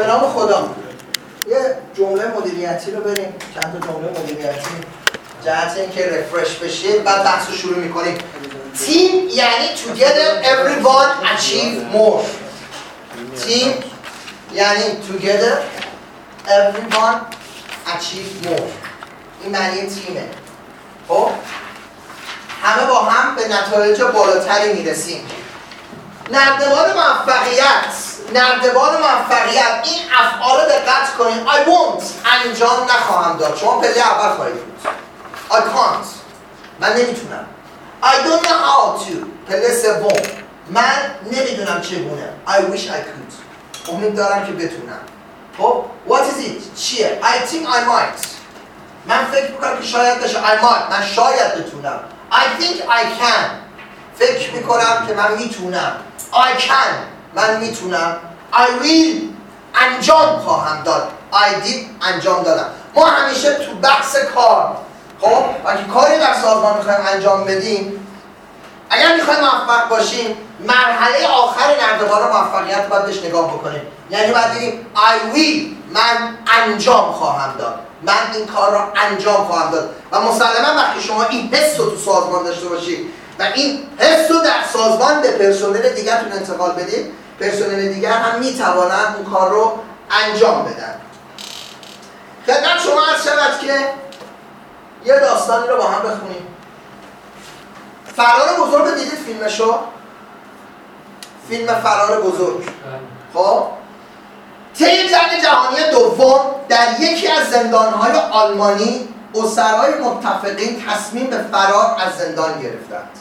به نام خدا. یه جمله مدیریتی رو بریم. چند تا جمله مدیریتی. جهت اینکه رفرش بشید بعد بحث رو شروع می‌کنیم. تیم یعنی together everyone achieve more. تیم یعنی together everyone achieve more. این معنی تیمه. خب؟ همه با هم به نتایج بالاتری می‌رسیم. نردبان موفقیت. نردبان موفقیت. این افعال دقت کنید. I won't. انجام نخواهم داد. شما پله اول خواهید بود. I can't. من نمی‌تونم. I don't know how to. پله سوم. من نمی‌دونم چگونه. I wish I could. امید دارم که بتونم. خب؟ What is it? چیه؟ I think I might. من فکر می‌کنم که شاید بشه. I might. من شاید بتونم. I think I can. فکر می‌کنم که من می‌تونم. I can. من می‌تونم. I will انجام خواهم داد. I did انجام دادم. ما همیشه تو بحث کار خب؟ وقتی کاری در سازمان می‌خوایم انجام بدیم اگر می‌خوایم موفق باشیم مرحله آخر نردبان موفقیت باید بهش نگاه بکنیم. یعنی باید بگیم I will من انجام خواهم داد. من این کار را انجام خواهم داد. و مسلما وقتی شما این حس رو تو سازمان داشته باشید و این حس رو در سازمان به پرسنل دیگرتون انتقال بدید پرسنل دیگر هم می‌توانند اون کار رو انجام بدن. خدمت شما عرض شود که یه داستانی رو با هم بخونیم. فرار بزرگ دیدید فیلمشو؟ فیلم فرار بزرگ. خب؟ طی جنگ جهانی دوم در یکی از زندانهای آلمانی اسرای متفقین تصمیم به فرار از زندان گرفتند.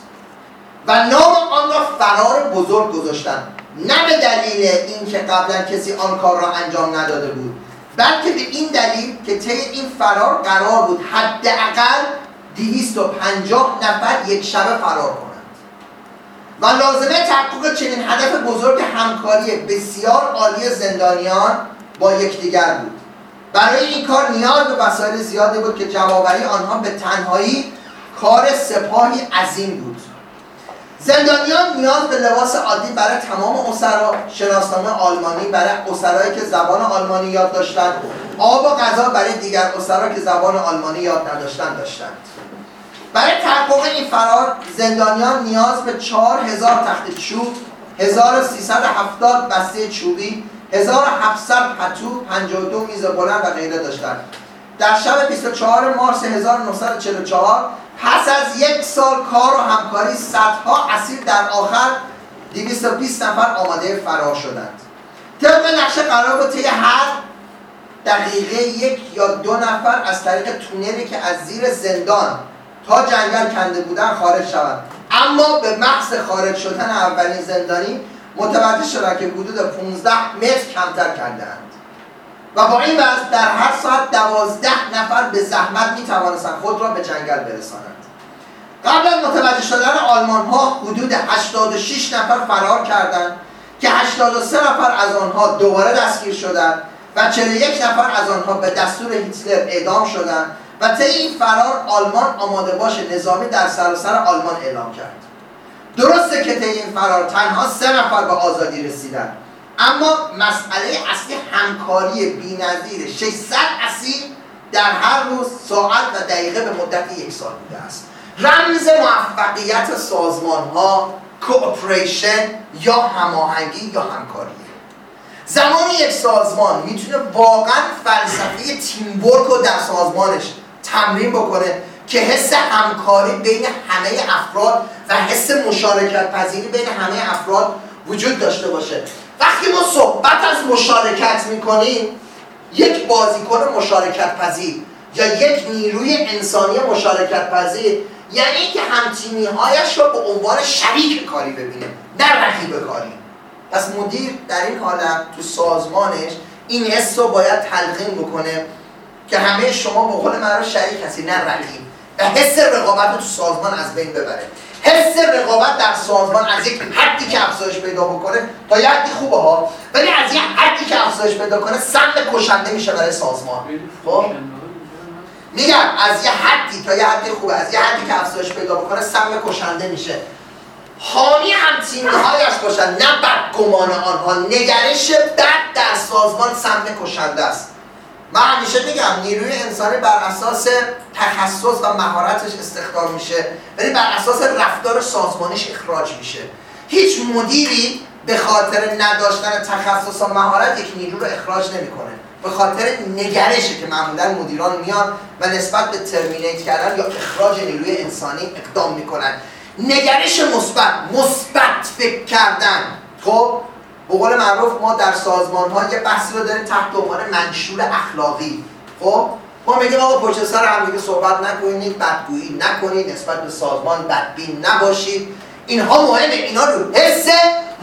و نام آن را فرار بزرگ گذاشتند نه به دلیل اینکه قبلا کسی آن کار را انجام نداده بود بلکه به این دلیل که طی این فرار قرار بود حداقل 250 نفر یک شبه فرار کنند. و لازمه تحقق چنین هدف بزرگ همکاری بسیار عالی زندانیان با یکدیگر بود. برای این کار نیاز به وسایل زیادی بود که جوابری آنها به تنهایی کار سپاهی عظیم بود. زندانیان نیاز به لباس عادی برای تمام اسرا شناسنامه آلمانی برای اسرایی که زبان آلمانی یاد داشتند آب و غذا برای دیگر اسرا که زبان آلمانی یاد نداشتند داشتند. برای تحقق این فرار زندانیان نیاز به 4000 تخت چوب 1370 بسته چوبی 1700 پتو 52 میز بلند و غیره داشتند. در شب 24 مارس 1944 پس از یک سال کار و همکاری صدها اسیر در آخر 220 نفر آماده فرار شدند. طبق نقشه قرار بود طی هر دقیقه یک یا دو نفر از طریق تونلی که از زیر زندان تا جنگل کنده بودن خارج شوند. اما به محض خارج شدن اولین زندانی متوجه شدند که حدود 15 متر کمتر کردند و با این وضع در هر ساعت دوازده نفر به زحمت می توانستند خود را به جنگل برسانند. قبل از متوجه شدن آلمان ها حدود 86 نفر فرار کردند که 83 نفر از آنها دوباره دستگیر شدند و 41 نفر از آنها به دستور هیتلر اعدام شدند و طی این فرار آلمان آماده باش نظامی در سراسر آلمان اعلام کرد. درسته که طی این فرار تنها سه نفر به آزادی رسیدند. اما مسئله اصلی همکاری بی‌نظیر 600 اسیر در هر روز ساعت و دقیقه به مدت یک سال بوده است. رمز موفقیت سازمان ها کوپریشن یا هماهنگی یا همکاری. زمان یک سازمان می‌تونه واقعا فلسفه تیم رو در سازمانش تمرین بکنه که حس همکاری بین همه افراد و حس مشارکت پذیری بین همه افراد وجود داشته باشه. وقتی ما صحبت از مشارکت می‌کنیم یک بازیکن مشارکت پذیر یا یک نیروی انسانی مشارکت پذیر یعنی اینکه همتیمی هایش رو به عنوان شریک کاری ببینه نه رقیب کاری. پس مدیر در این حالت تو سازمانش این حس رو باید تلقین بکنه که همه شما به قول من شریک هستی نه رقیب. و حس رقابت رو تو سازمان از بین ببره. حس رقابت در سازمان از یک حدی که افزایش پیدا بکنه تا یه حدی خوبه ها. ولی از یک حدی که افزایش پیدا کنه سم کشنده میشه برای سازمان. خب؟ میگم از یه حدی تا یه حدی خوبه. از یه حدی که افزایش پیدا بکنه سم کشنده میشه. حامی هم هایش باشن نه گمان آنها. نگرش بد در سازمان سم کشنده است. من همیشه میگم نیروی انسانی بر اساس تخصص و مهارتش استخدام میشه ولی بر اساس رفتار سازمانیش اخراج میشه. هیچ مدیری به خاطر نداشتن تخصص و مهارت یک نیرو رو اخراج نمی‌کنه. به خاطر نگرشه که معمولا مدیران میان و نسبت به ترمینیت کردن یا اخراج نیروی انسانی اقدام می‌کنن. نگرش مثبت مثبت فکر کردن. خب؟ به قول معروف ما در سازمان ها یه بحثی رو داریم تحت عنوان منشور اخلاقی. خب؟ ما میگیم آقا پشت سر هم دیگه صحبت نکنید بدگویی نکنید نسبت به سازمان بدبین نباشید. اینها مهمه اینا رو حس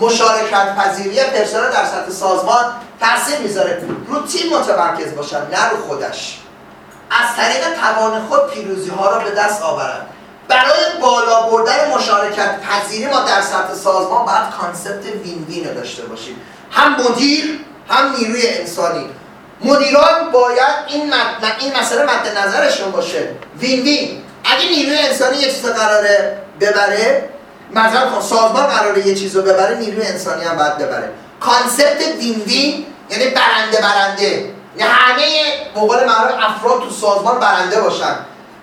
مشارکت پذیری پرسنل در سطح سازمان تاثیر می‌ذاره. رو تیم متمرکز باشن نه رو خودش. از طریق توان خود پیروزی ها را به دست آورد برای بالا بردن مشارکت پذیری ما در سطح سازمان باید concept win win داشته باشیم. هم مدیر هم نیروی انسانی. مدیران باید این, این مسئله مد نظرشون باشه. win win. اگه نیروی انسانی یه چیز قراره ببره مثلا سازمان قراره یه چیز ببره نیروی انسانی هم باید ببره. concept win win یعنی برنده برنده. یعنی همه به معروف افراد تو سازمان برنده باشن.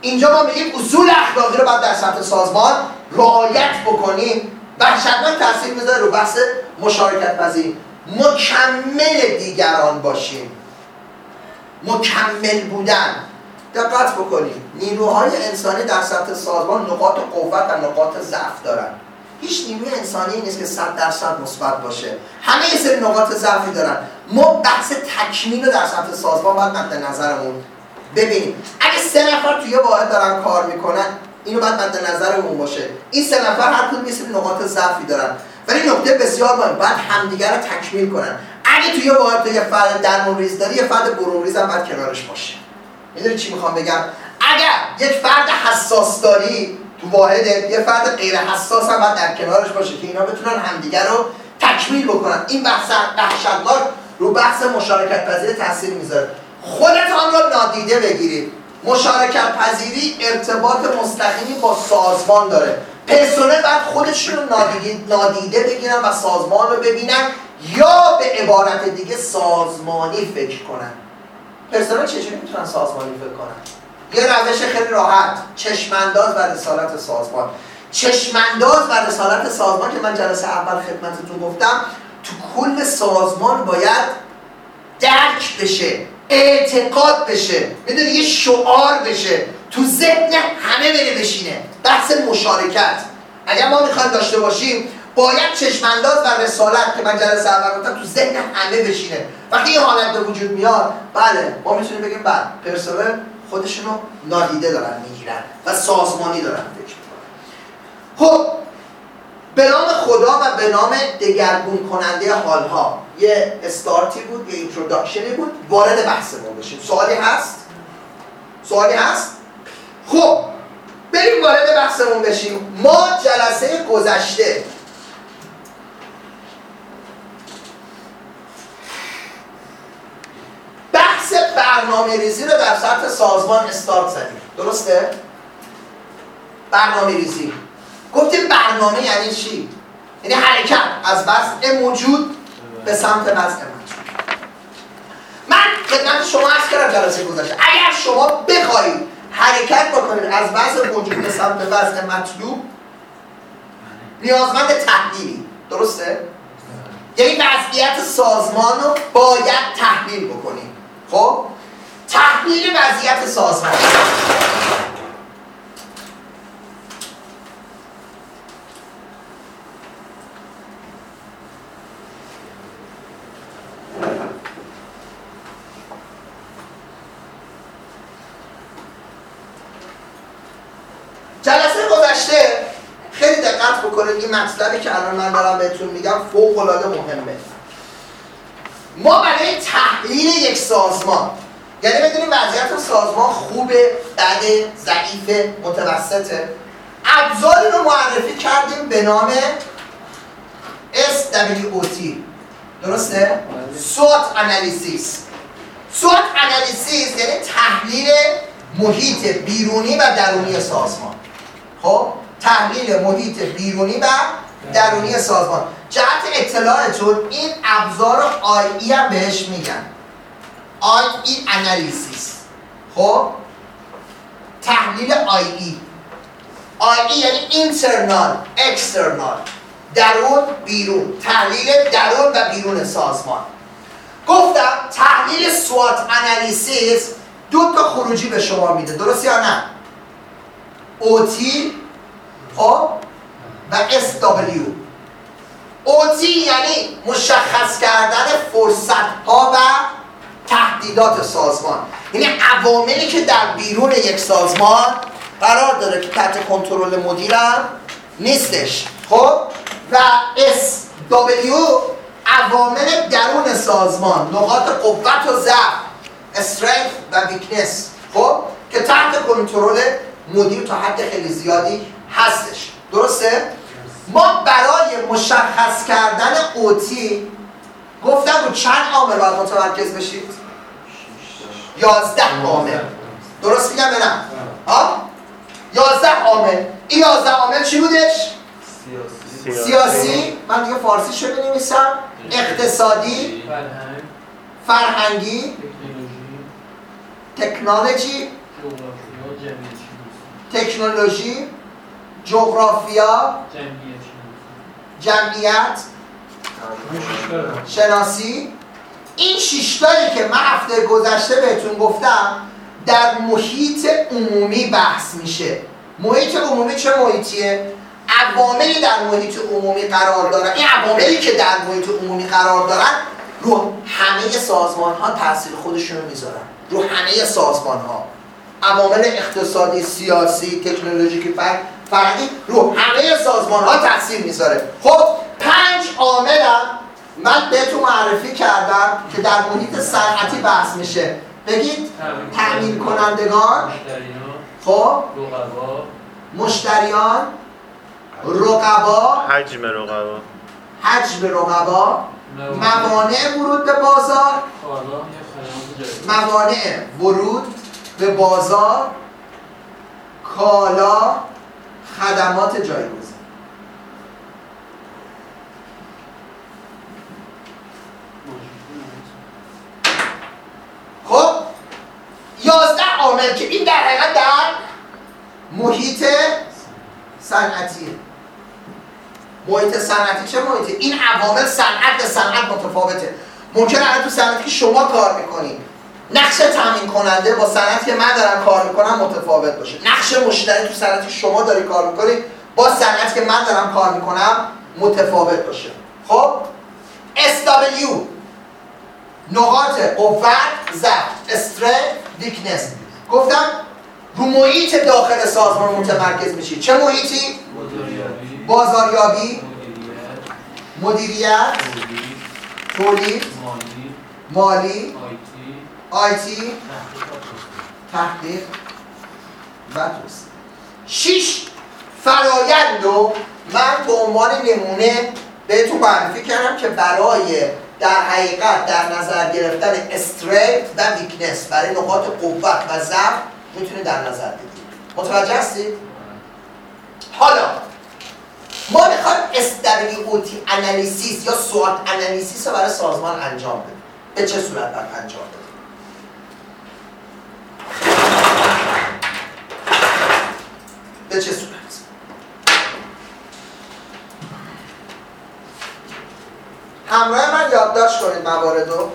اینجا ما میگیم اصول اخلاقی رو باید در سطح سازمان رعایت بکنیم. وحشتناک تاثیر می‌ذاره رو بحث مشارکت پذیری مکمل دیگران باشیم. مکمل بودن. دقت بکنیم نیروهای انسانی در سطح سازمان نقاط قوت و نقاط ضعف دارن. هیچ نیروی انسانی نیست که صد درصد مثبت باشه. همه سری نقاط ضعفی دارن. ما بحث تکمیل رو در سطح سازمان باید مد نظرمون ببینیم اگه سه نفر توی واحد دارن کار می‌کنن اینو باید مد نظرمون باشه. این سه نفر هر کدوم یه نقاط ضعفی دارن. ولی نکته بسیار مهم باید همدیگر رو تکمیل کنن. اگه توی واحد یه فرد درمون ریز داری یه فرد برون ریز هم باید کنارش باشه. می‌دونی چی می‌خوام بگم؟ اگر یک فرد حساس داری تو واحد یه فرد غیر حساس هم باید در کنارش باشه که اینا بتونن همدیگر رو تکمیل بکنن. این بحث وحشتناک رو بحث مشارکت پذیر تاثیر می‌ذاره. خودتان را نادیده بگیرید. مشارکت پذیری ارتباط مستقیمی با سازمان داره. پرسنل باید خودشون رو نادیده بگیرن و سازمان رو ببینن یا به عبارت دیگه سازمانی فکر کنن. پرسنل چجوری می‌تونن سازمانی فکر کنن؟ یه روش خیلی راحت. چشمانداز و رسالت سازمان. چشمانداز و رسالت سازمان که من جلسه اول خدمتتون گفتم تو کل سازمان باید درک بشه. اعتقاد بشه. می‌دونی یه شعار بشه. تو ذهن همه بره بشینه. بحث مشارکت. اگر ما می‌خوایم داشته باشیم باید چشمانداز و رسالت که من جلسه اول گفتم تو ذهن همه بشینه. وقتی این حالت به وجود میاد بله ما می‌تونیم بگیم بله، پرسنل خودشونو نادیده دارن می‌گیرن و سازمانی دارن فکر خب به نام خدا و به نام دگرگون کننده حالها. یه استارتی بود یه introduction ی بود. وارد بحثمون بشیم. سوالی هست؟ سوالی هست؟ خب بریم وارد بحثمون بشیم. ما جلسه گذشته. بحث برنامه ریزی رو در سطح سازمان استارت زدیم. درسته؟ برنامه ریزی گفتیم برنامه یعنی چی؟ یعنی حرکت. از وضع موجود به سمت وضع موجود. من خدمت شما از کردم جلسه گذاشته اگر شما بخواهید حرکت بکنید از وضع موجود به سمت وضع مطلوب نیازمند تحلیلی. درسته؟ یعنی وضعیت سازمان رو باید تحلیل بکنیم خب؟ تحلیل وضعیت سازمان جلسه گذشته خیلی دقت بکنید این مطلبی که الان من دارم بهتون میگم فوق العاده مهمه. ما برای تحلیل یک سازمان یعنی بدونیم وضعیت سازمان خوبه بد ضعیف متوسطه. ابزاری رو معرفی کردیم به نام SWOT درسته؟ SWOT انالیسیس. SWOT انالیسیس یعنی تحلیل محیط بیرونی و درونی سازمان. خب؟ تحلیل محیط بیرونی و درونی سازمان. جهت اطلاعتون این ابزار IE هم بهش میگن. IE analysis خب؟ تحلیل IE. IE یعنی internal external درون بیرون. تحلیل درون و بیرون سازمان. گفتم تحلیل سوات انالیسیس دو تا خروجی به شما میده. درست یا نه؟ اوتی خب و SW OT یعنی مشخص کردن فرصت ها و تهدیدات سازمان. یعنی عواملی که در بیرون یک سازمان قرار داره که تحت کنترل مدیرم نیستش. خب؟ و SW عوامل درون سازمان نقاط قوت و ضعف استرنگ و ویکنس خب؟ که تحت کنترل مدیر تا حد خیلی زیادی هستش. درسته؟ ما برای مشخص کردن اوتی گفتم رو چند عامل باید متمرکز بشید؟ یازده عامل. درست میگم به نه؟ یازده عامل. این یازده عامل چی بودش؟ سیاسی, سیاسی. من دیگه فارسی شده بنویسم. اقتصادی. فرهنگی. تکنولوژی. تکنولوژی. جغرافیا؟ جمعیت. شناسی. این شیشتایی که من هفته گذشته بهتون گفتم در محیط عمومی بحث میشه. محیط عمومی چه محیطیه؟ عواملی در محیط عمومی قرار دارن. این عواملی که در محیط عمومی قرار دارن رو همه سازمان ها تاثیر خودشون رو می‌ذارن. رو همه سازمان ها عوامل اقتصادی سیاسی تکنولوژیکی فرقی رو همه سازمان ها تاثیر می‌ذاره. خب پنج عاملم من بهتون معرفی کردم که در محیط صنعتی بحث میشه. بگید تأمین کنندگان خب مشتریان رقبا حجم رقبا. حجم رقبا موانع ورود به بازار موانع ورود به بازار کالا خدمات جایگزین. خب یازده عامل که این در حقیقت در محیط صنعتی محیط صنعتی چه محیطی؟ این عوامل صنعت به صنعت متفاوته. ممکن الان تو صنعتی که شما کار می‌کنید نقش تامین کننده با صنعتی که من دارم کار می‌کنم متفاوت باشه. نقش مشتری تو صنعتی شما داری کار می‌کنی با صنعتی که من دارم کار می‌کنم متفاوت باشه. خب؟ SW نقاط قوت ضعف استرنگ ویکنس گفتم رو محیط داخل سازمان متمرکز میشی. چه محیطی؟ بازاریابی. مدیریت. تولید. مالی. آیتی تحقیق. و توسعه شیش فرایند رو من به عنوان نمونه بهتون معرفی کردم که برای در حقیقت در نظر گرفتن استریت و ویکنس برای نقاط قوت و ضعف می‌تونید در نظر بگیرید. متوجه هستید؟ حالا ما می‌خوایم استبیلیوتی انالیسیس یا سوات انالیسیس رو برای سازمان انجام بدیم. به چه صورت باید انجام بدیم؟ به چه صورت؟ همراه من یادداشت کنید موارد رو.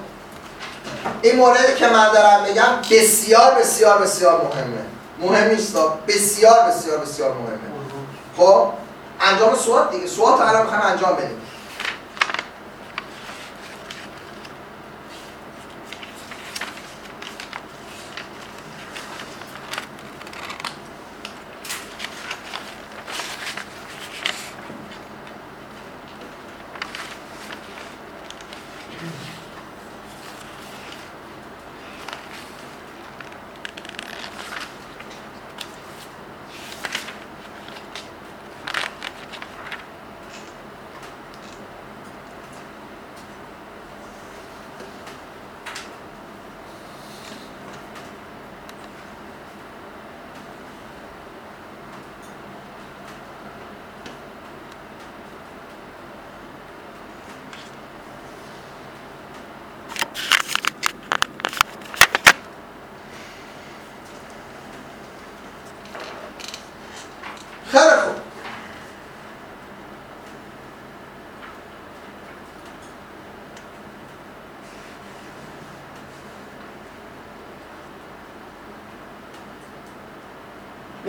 این موردی که من دارم میگم بسیار بسیار بسیار مهمه. مهم نیست بسیار بسیار بسیار مهمه. خب؟ انجام سوات دیگه. سوات الان می‌خوایم انجام بدیم.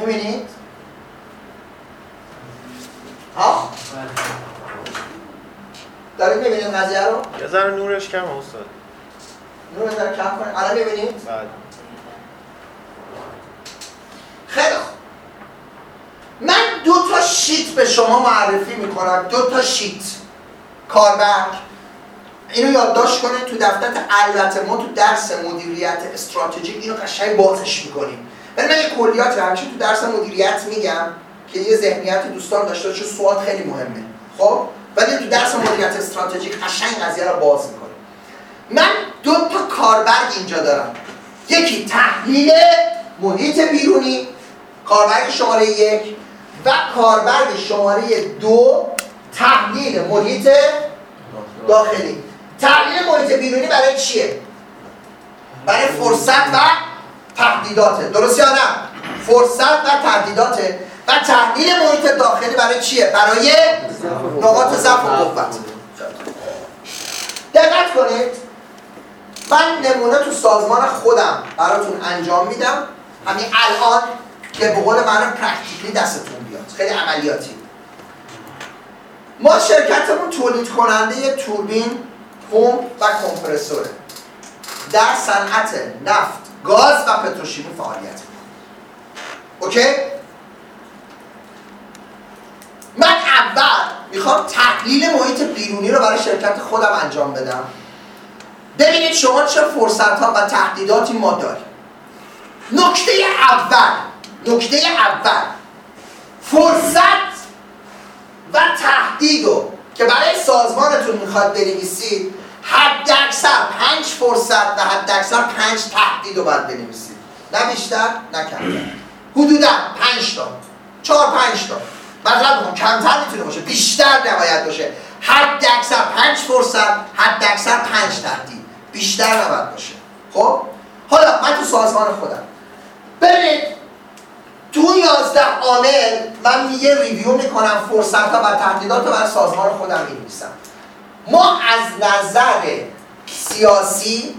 می‌بینید؟ ها؟ دارید می‌بینید قضیه رو؟ یه ذره نورش کم استاد نور ذره کم کنید الان می‌بینید؟ بله خیلی خوب من دو تا شیت به شما معرفی می‌کنم دو تا شیت کاربر اینو یادداشت کنید تو دفتر البته ما تو درس مدیریت استراتژیک اینو قشنگ بازش می‌کنیم ولی من یه کلیات همیشه تو درس مدیریت میگم که یه ذهنیت دوستان داشته چون سوال خیلی مهمه. خب؟ ولی تو درس مدیریت استراتژیک قشنگ قضیه رو باز می‌کنه من دو تا کاربرگ اینجا دارم. یکی تحلیل محیط بیرونی کاربرگ شماره یک و کاربرگ شماره دو تحلیل محیط داخلی. تحلیل محیط بیرونی برای چیه؟ برای فرصت و تهدیداته. درست یا نه؟ فرصت و تهدیداته. و تحلیل محیط داخلی برای چیه؟ برای نقاط ضعف و قوت. دقت کنید. من نمونه تو سازمان خودم براتون انجام میدم. همین الان که به قول من پرکتیکلی دستتون بیاد. خیلی عملیاتی. ما شرکتمون تولید کننده توربین پمپ و کمپرسوره. در صنعت نفت. گاز و پتروشیمی فعالیت اوکی؟ من اول می‌خوام تحلیل محیط بیرونی رو برای شرکت خودم انجام بدم. ببینید شما چه فرصت ها و تهدیداتی ما داریم. نکته اول نکته اول. فرصت و تهدید که برای سازمانتون می‌خواد بنویسید حد اکثر پنج فرصت و حد اکثر پنج تهدید رو باید بنویسید. نه بیشتر نه کمتر. حدودا پنج تا. چهار پنج تا. مثلا کمتر می‌تونه باشه بیشتر نباید باشه. حد اکثر پنج فرصت حد اکثر پنج تهدید. بیشتر نباید باشه. خب؟ حالا من تو سازمان خودم. ببینید تو یازده عامل من یه ریویو می‌کنم فرصت ها و تهدیدات رو برای سازمان خودم می‌نویسم. ما از نظر سیاسی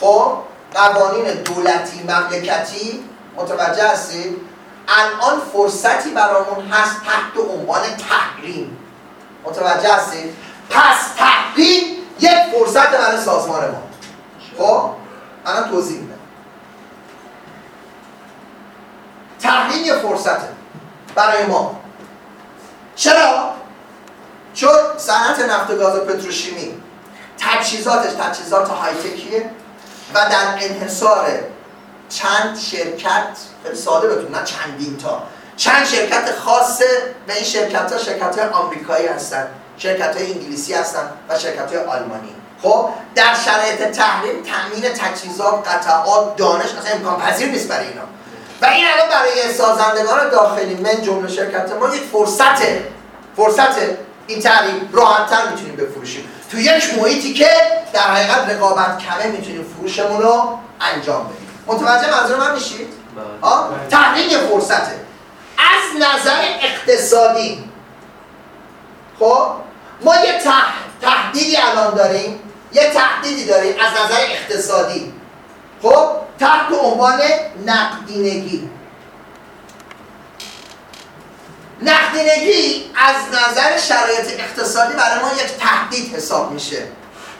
خب قوانین دولتی مملکتی متوجه هستید؟ الان فرصتی برامون هست تحت عنوان تحریم. متوجه هستید؟ پس تحریم یک فرصت برای سازمان ما. خب؟ الان توضیح میدم. تحریم یه فرصته برای ما. چرا؟ چون صنعت نفت و گاز و پتروشیمی تجهیزاتش تجهیزات هایتکیه و در انحصار چند شرکت خیلی ساده بتون نه چندین تا. چند شرکت خاصه و این شرکت ها شرکت های آمریکایی هستن شرکت های انگلیسی هستن و شرکت های آلمانی. خب در شرایط تحریم تامین تجهیزات قطعات دانش اصلا امکان پذیر نیست برای اینا. و این الان برای سازندگان داخلی من جمله شرکت ما یک فرصته فرصته این تعریف راحتتر می‌تونیم بفروشیم. تو یک محیطی که در حقیقت رقابت کمه می‌تونیم فروشمون رو انجام بدیم. متوجه منظور من میشید؟ بله. تحلیل فرصته. از نظر اقتصادی. خب؟ ما یه تهدیدی الان داریم. یه تهدیدی داریم از نظر اقتصادی. خب؟ تحت عنوان نقدینگی. نقدینگی از نظر شرایط اقتصادی برای ما یک تهدید حساب میشه.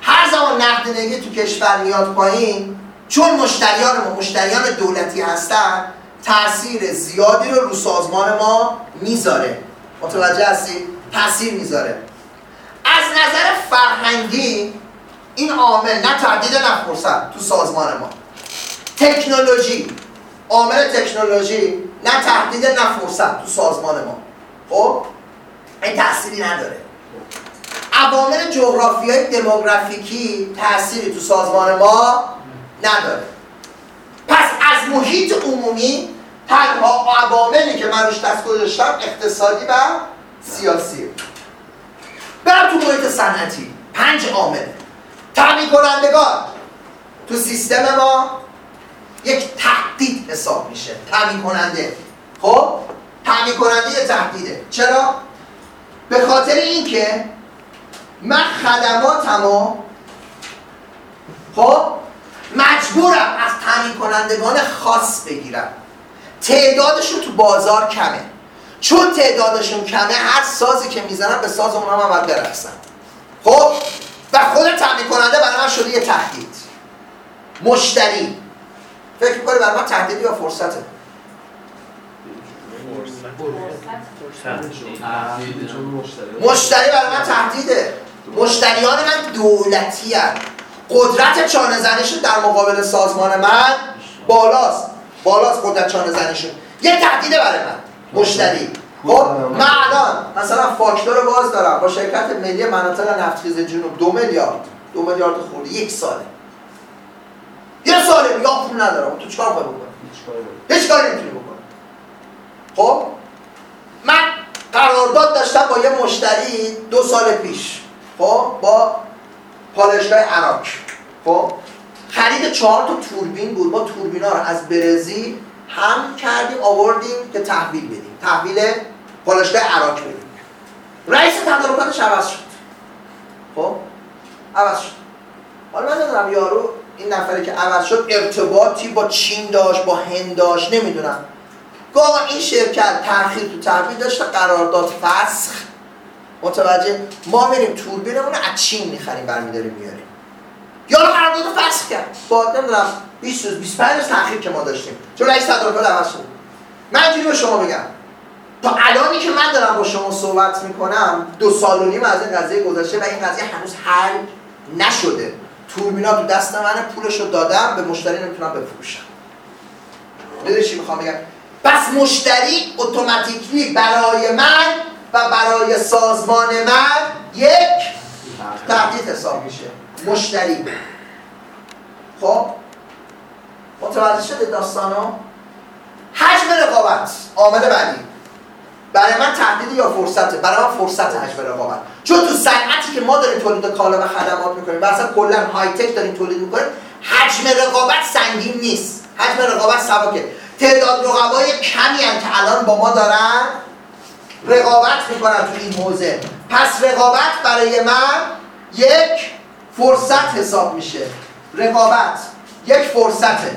هر زمان نقدینگی تو کشور میاد پایین چون مشتریان ما مشتریان دولتی هستن تاثیر زیادی رو رو سازمان ما می‌ذاره. متوجه هستید تاثیر می‌ذاره. از نظر فرهنگی این عامل نه تهدید نه فرصت تو سازمان ما. تکنولوژی عامل تکنولوژی نه تهدید نه فرصت تو سازمان ما. خب این تأثیری نداره. عوامل جغرافیایی دموگرافیکی تأثیری تو سازمان ما نداره. پس از محیط عمومی تنها عواملی که من روش دست گذاشتم اقتصادی و سیاسی. برم تو محیط صنعتی. پنج عامل. تامین کنندگان. تو سیستم ما یک تهدید حساب میشه. تامین کننده. خب؟ تامین کننده تهدیده. چرا؟ به خاطر اینکه من خدماتمو خب مجبورم از تامین کنندگان خاص بگیرم. تعدادشون تو بازار کمه. چون تعدادشون کمه هر سازی که می‌زنم به ساز اونها هم باید برقصم خب؟ و خود تامین کننده برای من شده یه تهدید. مشتری. فکر می‌کنه برای من تهدید یا فرصته؟ مشتری برای من تهدیده. مشتریان من دولتی هست قدرت چانه زنیشون در مقابل سازمان من بالاست. بالاست قدرت چانه زنیشون یه تهدیده برای من. مشتری. خب من الان مثلا فاکتور رو باز دارم. با شرکت ملی مناطق نفتخیز جنوب دو میلیارد. دو میلیارد خورده. یک ساله. یه ساله. یا پول ندارم. تو چیکار باید بکنی؟ هیچ کاری نمی‌تونی بکنی. خب؟ من قرارداد داشتم با یه مشتری دو سال پیش خب؟ با پالشگاه عراق خب؟ خرید چهار تا توربین بود. ما توربینا رو از برزیل هم کردیم آوردیم که تحویل بدیم. تحویل پالشگاه عراق بدیم. رئیس تدارکاتش عوض شد. خب؟ عوض شد. حالا من ندارم یارو این نفری که عوض شد ارتباطی با چین داشت با هند داشت نمی‌دونم. گاه این شرکت تاخیر تو تحویل داشته قرارداد فسخ. متوجه؟ ما میریم توربینمون از چین می‌خریم برمیداریم میاریم یا قرارداد فسخ کرد. با نمی‌دونم 20 روز 25 روز تاخیر که ما داشتیم. چون رئیس تدارکات عوض شد. من اینجوری به شما بگم. تا الانی که من دارم با شما صحبت می‌کنم دو سال و نیم از این قضیه گذشته و این قضیه هنوز حل نشده. توربینا تو دست من پولش رو دادم به مشتری نمی‌تونم بفروشم. می‌دونی چی می‌خوام بگم؟ پس مشتری اتوماتیکلی برای من و برای سازمان من یک تهدید حساب میشه. مشتری. خب؟ متوجه شده داستانو؟ حجم رقابت عامل بعدی. برای من تهدید یا فرصته؟ برای من فرصت حجم رقابت. چون تو صنعتی که ما داریم تولید کالا و خدمات می‌کنیم اصلا کلا های تک داریم تولید می‌کنیم حجم رقابت سنگین نیست. حجم رقابت سبکه. تعداد رقبای کمی هم که الان با ما دارن رقابت می‌کنن تو این حوزه. پس رقابت برای من یک فرصت حساب میشه. رقابت یک فرصته.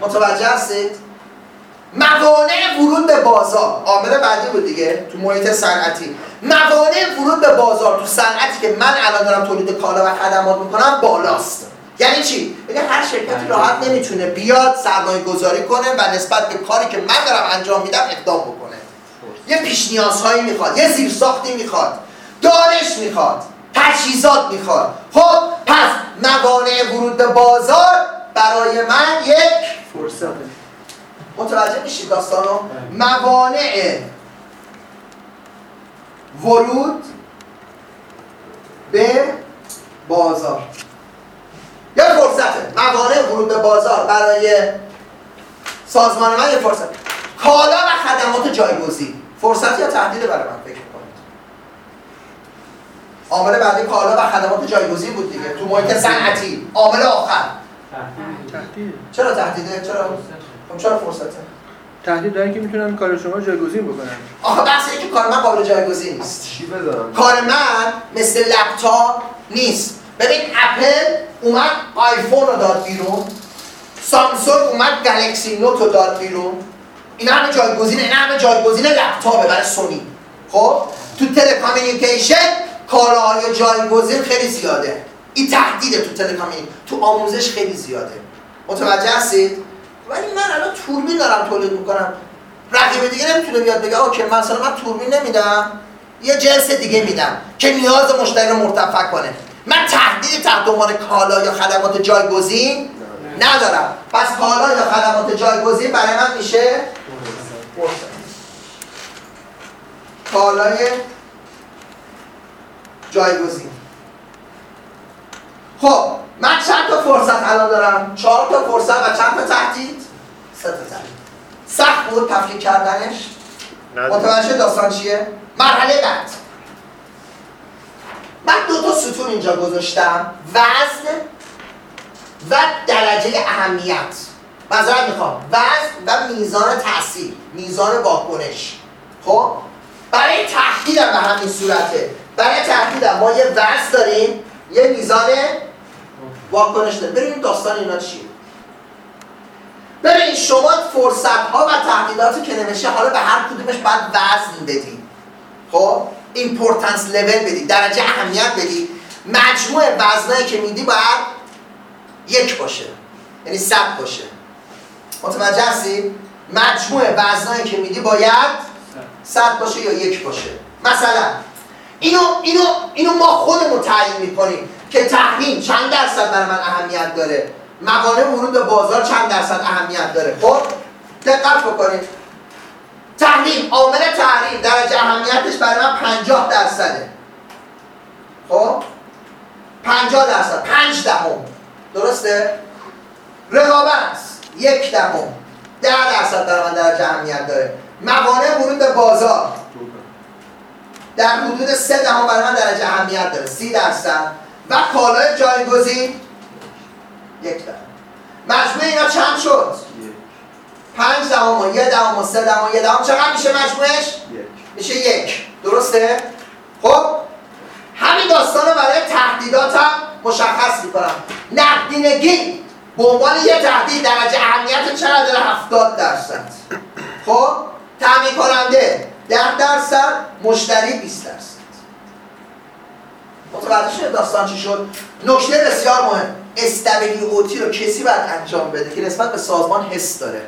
متوجه هستید؟ موانع ورود به بازار. عامل بعدی بود دیگه تو محیط صنعتی. موانع ورود به بازار تو صنعتی که من الان دارم تولید کالا و خدمات می‌کنم بالاست. یعنی چی؟ یعنی هر شرکتی راحت نمی‌تونه بیاد سرمایه گذاری کنه و نسبت به کاری که من دارم انجام میدم اقدام بکنه. یه پیش نیازهایی می‌خواد یه زیرساختی می‌خواد دانش می‌خواد تجهیزات می‌خواد. خب پس موانع ورود به بازار برای من یک فرصت. متوجه میشید داستانو؟ موانع ورود به بازار. یا فرصته. موانع ورود به بازار برای سازمان من یه فرصت. کالا و خدمات جایگزین. فرصت یا تهدید برای من فکر کنید عامل بعدی کالا و خدمات جایگزین بود دیگه. تو محیط صنعتی. عامل آخر. تهدید. چرا تهدیده؟ چرا؟ خب چرا فرصته؟ تهدید دارن که می‌تونن کار شما جایگزین بکنن. آخه بحث اینه که کار من قابل جایگزین نیست. چی بذارم؟ کار من مثل لپتاپ نیست. ببین اپل اومد آیفون رو داد بیرون. سامسونگ اومد گلکسی نوت رو داد بیرون. این همه جایگزین این همه جایگزین لپتاپه برای سونی. خب؟ تو telecommunication کالاهای جایگزین خیلی زیاده. این تهدیده تو telecommunication تو آموزش خیلی زیاده. متوجه هستید؟ ولی من الان توربین دارم تولید می‌کنم. رقیب دیگه نمی‌تونه بیاد بگه اوکی مثلا من توربین نمیدم. یه جنس دیگه میدم که نیاز مشتری رو مرتفع کنه. من تهدید تحت عنوان کالا یا خدمات جایگزین ندارم. پس کالا یا خدمات جایگزین برای من میشه کالای جایگزین. خب من چند تا فرصت الان دارم؟ چهار تا فرصت و چند تا تهدید؟ سه تا تهدید. سخت بود تفکیک کردنش. متوجه داستان چیه؟ مرحله بعد. من دو تا ستون اینجا گذاشتم. وزن و درجه اهمیت. مثلا می‌خوام. وزن و میزان تاثیر میزان واکنش. خب؟ برای تهدیدم به همین صورته. برای تهدیدم ما یه وزن داریم یه میزان واکنش داریم. ببینیم داستان اینا چیه ببین شما فرصت ها و تهدیداتی که نمیشه حالا به هر کدومش باید وزن بدید خب؟ importance level بدی درجه اهمیت بدی. مجموع وزنایی که میدی باید یک باشه یعنی صد باشه. متوجه هستی؟ مجموع وزنایی که میدی باید صد باشه یا یک باشه. مثلا اینو اینو اینو ما خودمون تعیین می‌کنیم که تحریم چند درصد برای من اهمیت داره؟ موانع ورود به بازار چند درصد اهمیت داره؟ خب دقت بکنید. تحریم عامل تحریم. درجه اهمیتش برای من 50 درصده. خب؟ 50 درصد. 5 دهم. درسته؟ رقابت یک دهم. ده درصد برای من درجه اهمیت داره. موانع ورود به بازار. در حدود سه دهم برای من درجه اهمیت داره. سی درصد. و کالای جایگزین. یک دهم. مجموع اینا چند شد؟ پنج دهم و یه دهم و سه دهم و یه دهم چقدر میشه مجموعش؟ میشه یک. درسته؟ خب همین داستان رو برای تهدیداتم مشخص می‌کنم. نقدینگی به عنوان یه تهدید درجه اهمیت چقدر داره؟ هفتاد درصد. خب تعمین کننده ده درصد مشتری 20 درصد. متوجه شده داستان چی شد؟ نکته بسیار مهم. استبلیوتی رو کسی باید انجام بده که نسبت به سازمان حس داره.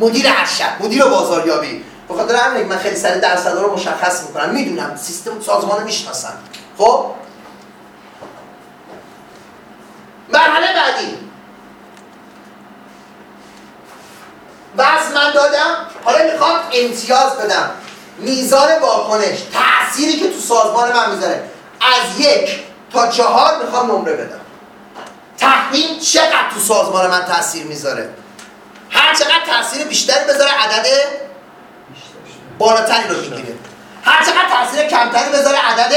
مدیر ارشد مدیر بازاریابی. به خاطر همین من خیلی سر درصد رو مشخص می‌کنم. می‌دونم سیستم سازمان رو می‌شناسم خب؟ مرحله بعدی. وزن من دادم. حالا می‌خوام امتیاز بدم. میزان واکنش تأثیری که تو سازمان من می‌ذاره. از یک تا چهار می‌خوام نمره بدم. تحریم چقدر تو سازمان من تاثیر می‌ذاره؟ هر چقدر تاثیر بیشتری بذاره عدد بالاتری رو می‌گیره. هر چقدر تاثیر کمتری بذاره عدد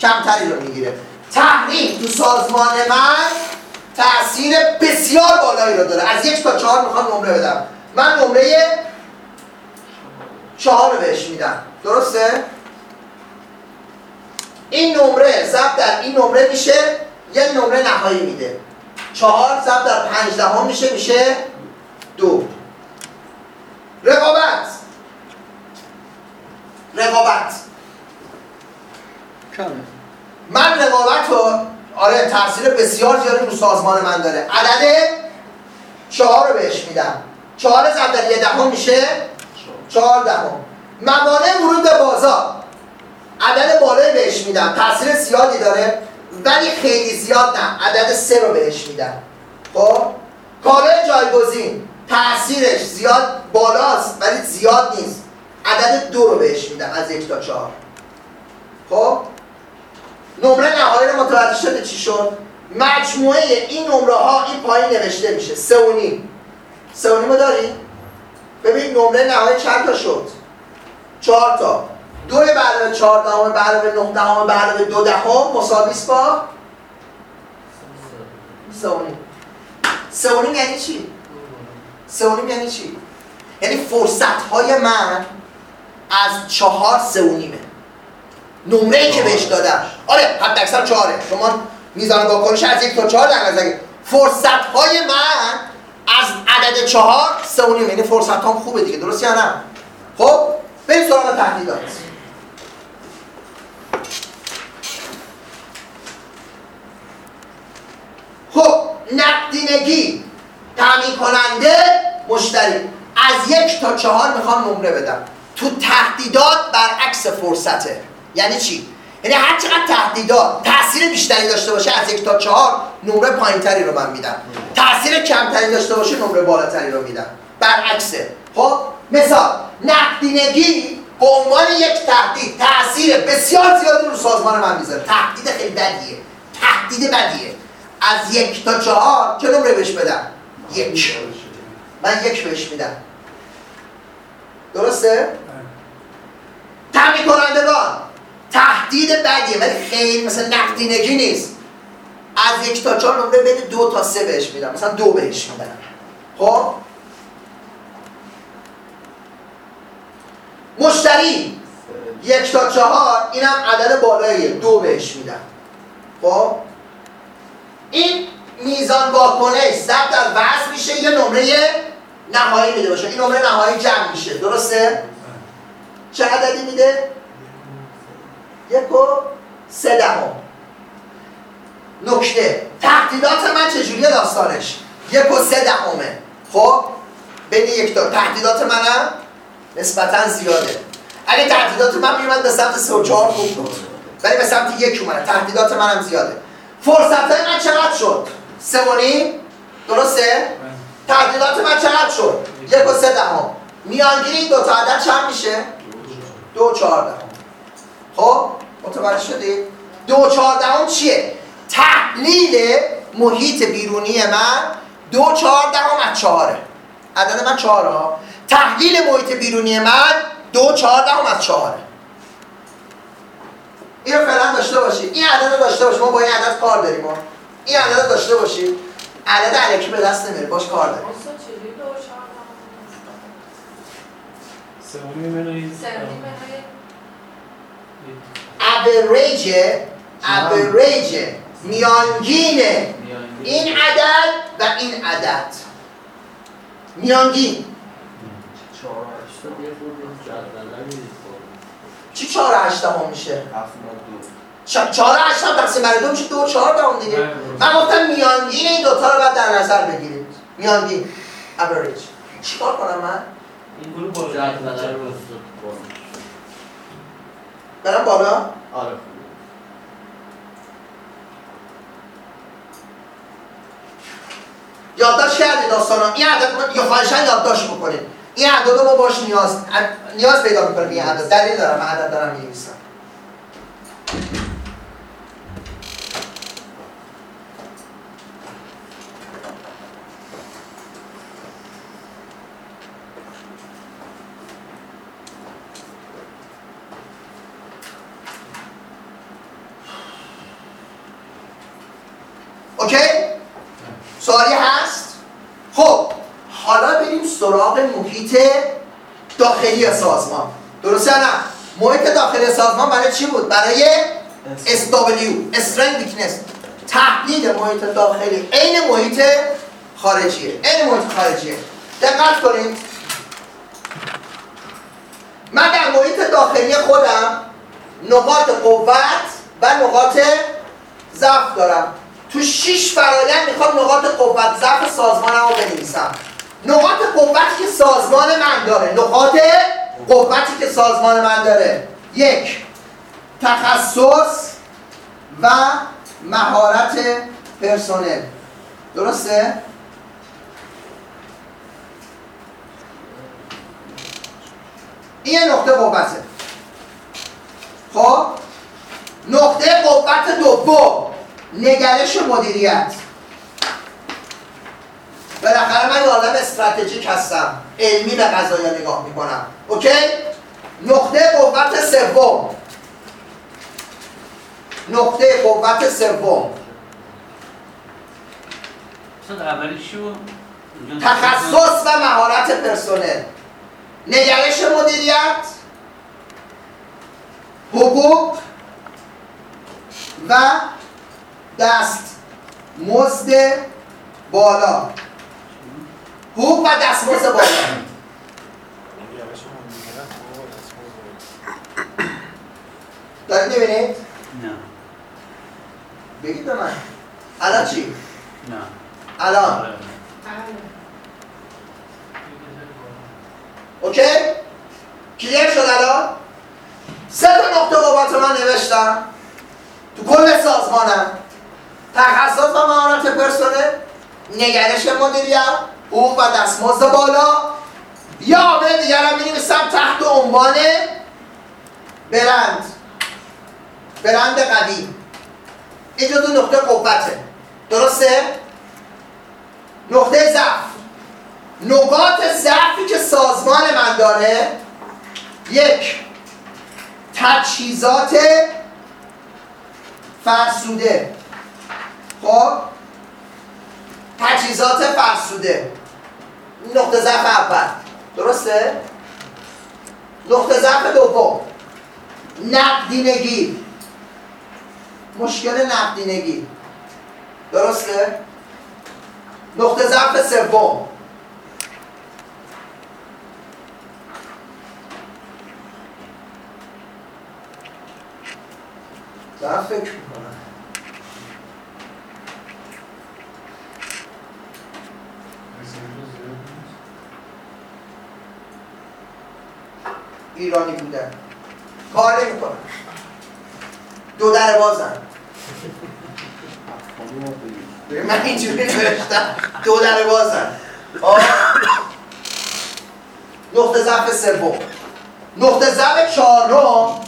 کمتری رو می‌گیره. تحریم تو سازمان من تاثیر بسیار بالایی رو داره. از یک تا چهار می‌خوام نمره بدم. من نمره چهار رو بهش میدم. درسته؟ این نمره ضرب در این نمره میشه یه نمره نهایی میده. چهار ضرب در پنج دهم میشه میشه دو. رقابت. رقابت. کمه. من رقابت رو آره تاثیر بسیار زیادی رو سازمان من داره. عدد چهار رو بهش میدم. چهار ضرب در یه دهم میشه؟ چهار دهم. موانع ورود به بازار. عدد بالایی بهش میدم. تاثیر زیادی داره ولی خیلی زیاد نه. عدد سه رو بهش میدم. خب؟ کالای جایگزین. تاثیرش زیاد بالاست ولی زیاد نیست. عدد دو رو بهش میدم از یک تا چهار. خب؟ نمره نهایی رو متوجه شده چی شد؟ مجموعه این نمره ها این پایین نوشته میشه. سه و نیم. سه و نیم داری؟ ببین نمره نهایی چند تا شد؟ چهار تا. دو به علاوه چهار دهم به علاوه نه دهم به دو دهم مساوی با؟ سه و نیم. سه و نیم یعنی چی؟ سه یعنی چی؟ یعنی فرصت های من از چهار سه نمره ای که بهش دادم. آره حد اکثر چهاره. شما میزان واکنش از یک تا چهار در نظر فرصت های من از عدد چهار سه یعنی فرصت هم خوبه دیگه درست یا نه؟ خب بریم سراغ تهدیدات خب نقدینگی. تامین کننده مشتری. از یک تا چهار می‌خوام نمره بدم. تو تهدیدات برعکس فرصته. یعنی چی؟ یعنی هر چقدر تهدیدات تاثیر بیشتری داشته باشه از یک تا چهار نمره پایینتری رو من میدم. تاثیر کمتری داشته باشه نمره بالاتری رو میدم. برعکسه. خب مثال نقدینگی به عنوان یک تهدید تاثیر بسیار زیادی رو سازمان من می‌ذاره. تهدید خیلی بدیه. تهدید بدیه. از یک تا چهار چه نمره بهش بدم؟ یک من یک بهش میدم. درسته؟ تامین کنندگان. تهدید بدیه ولی خیلی مثلا نقدینگی نیست. از یک تا چهار نمره بین دو تا سه بهش میدم. مثلا دو بهش میدم. خب؟ مشتری. یک تا چهار اینم عدد بالاییه. دو بهش میدم. خب؟ این میزان واکنش ضرب در وزن میشه یه نمره نهایی میده باشه. این نمره نهایی جمع میشه. درسته؟ چه عددی میده؟ یک و سه دهم. نکته تهدیدات من چجوریه داستانش؟ یک و سه دهمه. خب؟ بین یک تا. تهدیدات منم نسبتا زیاده. اگه تهدیدات من میومد به سمت سه و چهار خوب بود. ولی به سمت یک اومده تهدیدات منم زیاده. فرصت من چقدر شد؟ سه و نیم درسته؟ تهدیدات من چقدر شد؟ یک و سه دهم میانگین این دو تا عدد چند میشه؟ دو چهار دهم خب متوجه شدید؟ دو چهار دهم چیه؟ تحلیل محیط بیرونی من دو چهار دهم از چهاره عدد من چهاره ها تحلیل محیط بیرونی من دو چهار دهم از چهاره این رو فعلا داشته باشید این عدد رو داشته باشید ما با این عدد کار داریم ما این عدد داشته باشید عدد علکی به دست نمیره باش کار منوی اوریج اوریج میانگین. این عدد و این عدد. میانگین. چی چهار هشت هم میشه؟ چهار هشت هم تقسیم بر دو میشه دو چهار دهم دیگه. من گفتم میانگین این دوتا رو باید در نظر بگیرید. میانگین. اوریج چیکار کنم من؟ این گروه بالا. برم بالا؟ آره. یادداشت کردید داستانا؟ این عدد یا خواهشان یادداشت بکنید. این عدد ما باش نیاز نیاز پیدا می‌کنه به این عدد. دلیل دارم من عدد دارم می‌نویسم اوکی؟ سوالی هست؟ خب حالا سراغ محیط داخلی سازمان. درسته نه؟ محیط داخلی سازمان برای چی بود؟ برای SW Strength Weakness. تحلیل محیط داخلی. عین محیط خارجیه. عین محیط خارجیه. دقت کنید. من در محیط داخلی خودم نقاط قوت و نقاط ضعف دارم. تو شش فرایند می‌خوام نقاط قوت ضعف سازمانم رو بنویسم. نقاط قوتی که سازمان من داره. نقاط قوتی که سازمان من داره. یک تخصص و مهارت پرسنل. درسته؟ این نقطه قوته. خب؟ نقطه قوت دوم نگرش مدیریت. بالاخره من آدم استراتژیک هستم. علمی به قضایا نگاه می‌کنم. اوکی؟ نقطه قوت سوم. نقطه قوت سوم. تخصص و مهارت پرسنل. نگرش مدیریت حقوق و دست مزد بالا. حقوق و دست مزد بالا دارید می‌بینید؟ نه بگید به من الان چی؟ نه الان آره. اوکی؟ کلیر شد الان؟ سه تا نقطه قوت من نوشتم تو کل سازمانم تخصص و مهارت پرسنل نگرش مدیریت حقوق و دستمزد بالا. یا عامل دیگرم می‌نویسم تحت عنوان برند. برند قوی اینجا دو نقطه قوته. درسته؟ نقطه ضعف. نقاط ضعفی که سازمان من داره یک تجهیزات فرسوده. خب؟ تجهیزات فرسوده. نقطه ضعف اول. درسته؟ نقطه ضعف دوم. نقدینگی مشکل نقدینگی درسته؟ نقطه ضعف سوم. دارم فکر می‌کنم. ایرانی بودن. کار نمی‌کنن دو در بازن. من اینجوری نوشتم. دو در بازن. نقطه ضعف سوم. نقطه ضعف چهارم.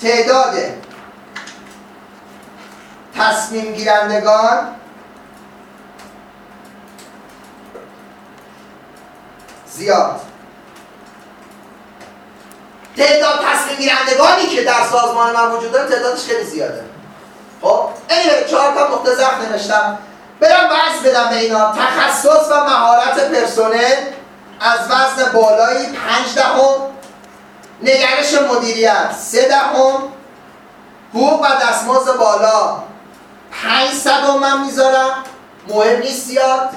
تعداد تصمیم گیرندگان زیاد. تعداد تصمیم گیرندگانی که در سازمان من وجود داره تعدادش خیلی زیاده. خب anyway چهار تا نقطه ضعف نوشتم. برم وزن بدم به اینا. تخصص و مهارت پرسنل از وزن بالایی پنج دهم. نگرش مدیریت سه دهم. حقوق و دستمزد بالا پنج صدم من می‌ذارم. مهم نیست زیاد.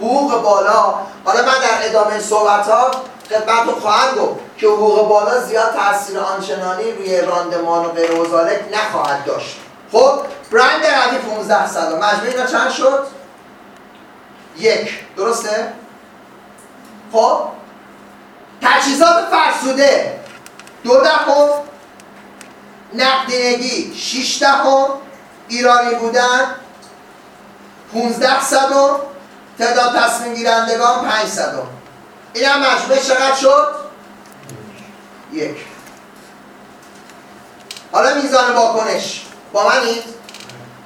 حقوق بالا. حالا من در ادامه صحبت ها خدمتتون خواهم گفت که حقوق بالا زیاد تاثیر آنچنانی روی راندمان و غیر و ذالک نخواهد داشت. خب برند قوی 15 صدم مجموع اینا چند شد؟ یک. درسته؟ خب. تجهیزات فرسوده. دو دهم. نقدینگی. 6 دهم. ایرانی بودن. 15 صدم تعداد تصمیم گیرندگان 5 صدم این هم مجموعه چقدر شد؟ یک حالا میزان واکنش با منید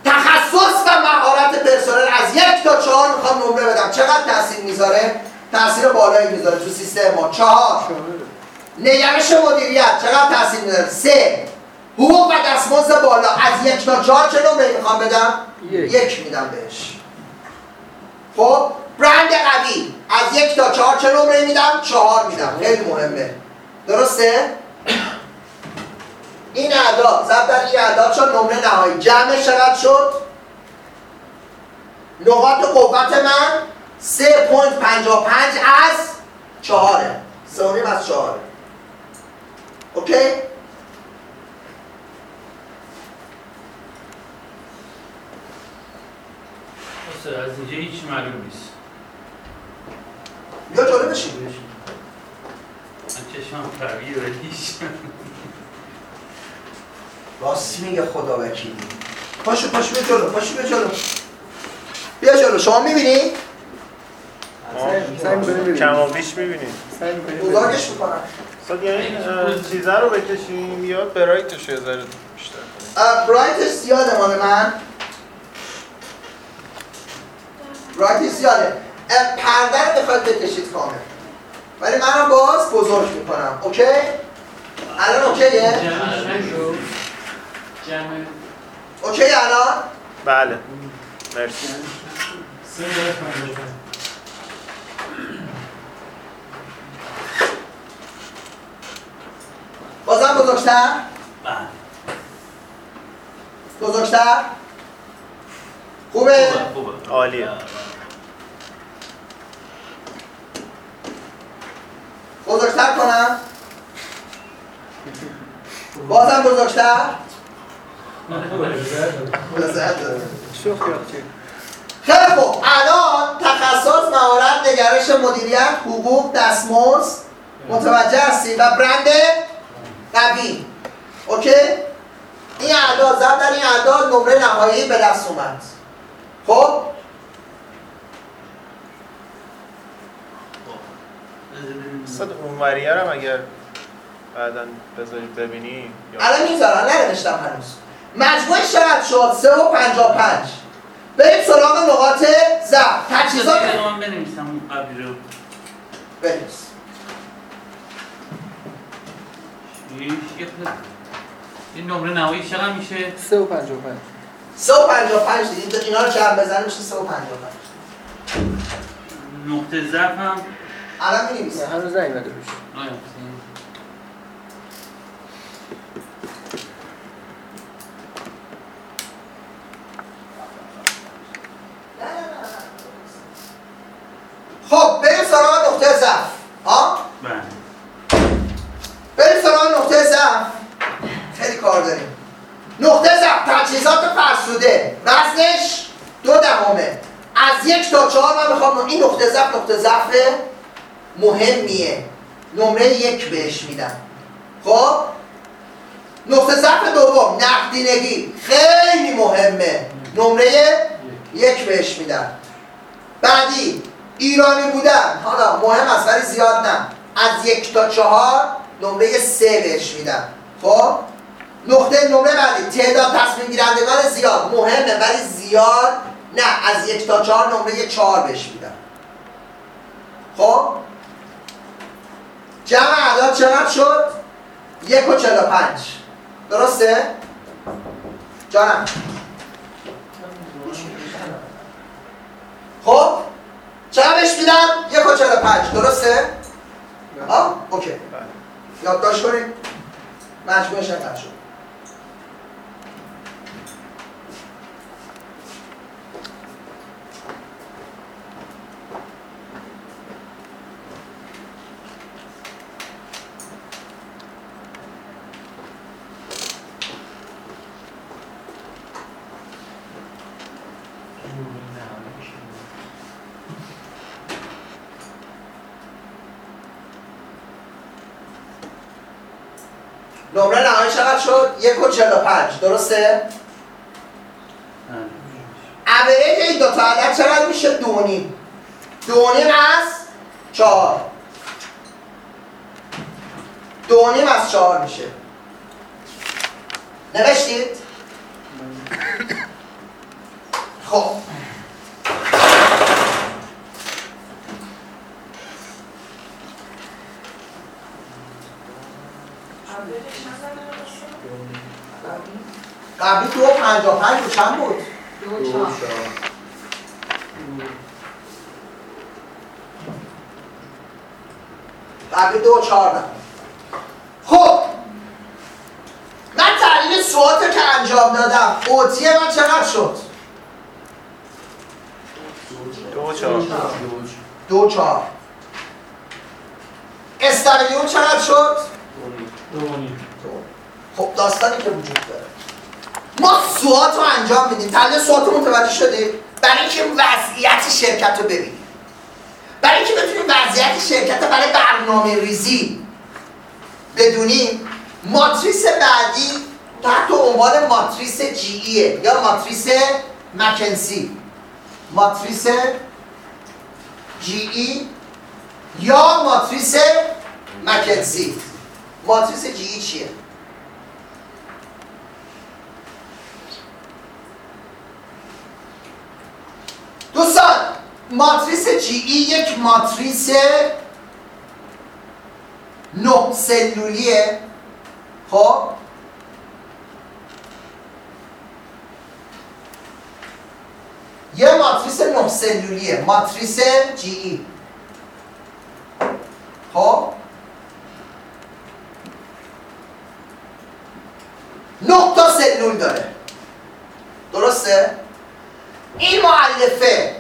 تخصص و مهارت پرسنل از یک تا چهار می‌خوام نمره بدم چقدر تاثیر می‌ذاره؟ تاثیر بالایی می‌ذاره تو سیستم ما چهار نگرش مدیریت چقدر تاثیر می‌ذاره؟ سه حقوق و دستمزد بالا از یک تا چهار چه نمره می‌خوام بدم؟ یک. یک میدم بهش خب برند قوی از یک تا چهار چه نمره میدم؟ چهار میدم خیلی مهمه درسته؟ این اعداد ضرب در این اعداد شد نمره نهایی جمعش چقدر شد؟ نقاط قوت من 3.55 از چهاره سه از چهاره اوکی؟ از اینجا هیچ معلوم نیست. بیا جلو بشین من چشمم قویه ولی هیچ راست میگه خدا وکیلی. پاشو پاشو بیا جلو پاشو بیا جلو. بیا جلو. شما می‌بینی؟ سعی می‌کنیم. ببینیم. بیش می‌بینیم. سعی می‌کنیم. بزرگش می‌کنم. صد یعنی اه، چیزه رو بکشیم یا برایتش یه ذره بیشتر برایتش زیاده مال من. برایتش زیاده پرده رو بخواید بکشید کامل ولی منم باز بزرگ می‌کنم اوکی؟ الان اوکیه؟ اوکی الان؟ بله مرسی. بازم بزرگتر بله. بزرگتر خوبه؟ خوبه خوبه. عالیه. بزرگتر کنم؟ بازم بزرگتر؟ خیلی خوب. الان تخصص مهارت نگرش مدیریت حقوق دستمزد متوجه هستی و برند قوی. اوکی؟ این اعداد ضرب در این اعداد نمره نهایی به دست اومد. خب صد اونوریه هم اگر بعدا بذارید ببینی یا الان می‌ذارم ننوشتم هنوز. مجموع شرط شد 3 و 55 بریم سراغ نقاط ضعف. تجهیزات من بنویسم اون قبلی رو. بنویس. این نمره نهایی چقدر میشه؟ سه و پنج و پنج. 3 و 55 دیدید؟ اینا رو جمع بزنیم میشه 3 و 55 نقطه ضعف هم. الان می‌نویسم هنوز نیومده روش خب بریم سراغ نقطه ضعف. ها؟ بله. بریم سراغ نقطه ضعف. خیلی کار داریم. نقطه ضعف تجهیزات فرسوده. وزنش دو دهمه. از یک تا چهار من می‌خوام این نقطه ضعف نقطه ضعف مهمیه. نمره یک بهش میدم. خب؟ نقطه ضعف دوم نقدینگی. خیلی مهمه. نمره یک بهش میدم. بعدی ایرانی بودن. حالا مهم است ولی زیاد نه. از یک تا چهار نمره سه بهش میدم. خب؟ نقطه نمره بعدی. تعداد تصمیم گیرندگان زیاد. مهمه ولی زیاد نه. از یک تا چهار نمره چهار بهش میدم. خب؟ جمع اعداد چقدر شد؟ یک و چل و پنج. درسته؟ جانم. خب؟ چقدر بهش میدم؟ یک و چل و پنج. درسته؟ آه؟ اوکی. یادداشت کنید. مجموعش انقدر شد نمره نهایی چقدر شد؟ یک و چل و پنج درسته؟ اوریج این دو تا عدد چقدر میشه؟ دو نیم دو نیم از چهار دو نیم از چهار میشه نوشتید؟ خب قبلی دو و پنجاه و پنج رو چند بود؟ دو چهار قبلی دو و چهار نبود. خب من تحلیل سوات که انجام دادم اوتیه من چقدر شد؟ دو و چهار دو و چهار استقلیون چقدر شد؟ خب داستانی که وجود داره ما سوات رو انجام میدیم تحلیل سوات رو متوجه شدید برای اینکه وضعیت شرکت رو ببینیم برای اینکه بتونیم وضعیت شرکت برای برنامه ریزی بدونیم ماتریس بعدی تحت عنوان ماتریس جی ایه یا ماتریس مکنسی. ماتریس جی یا ماتریس مکنسی. ماتریس جی چیه؟ دوستان ماتریس جی ای یک ماتریس نه سلولیه. خب؟ یه ماتریس نه سلولیه. ماتریس جی ای خب؟ نه تا سلول داره. درسته؟ این معلفه.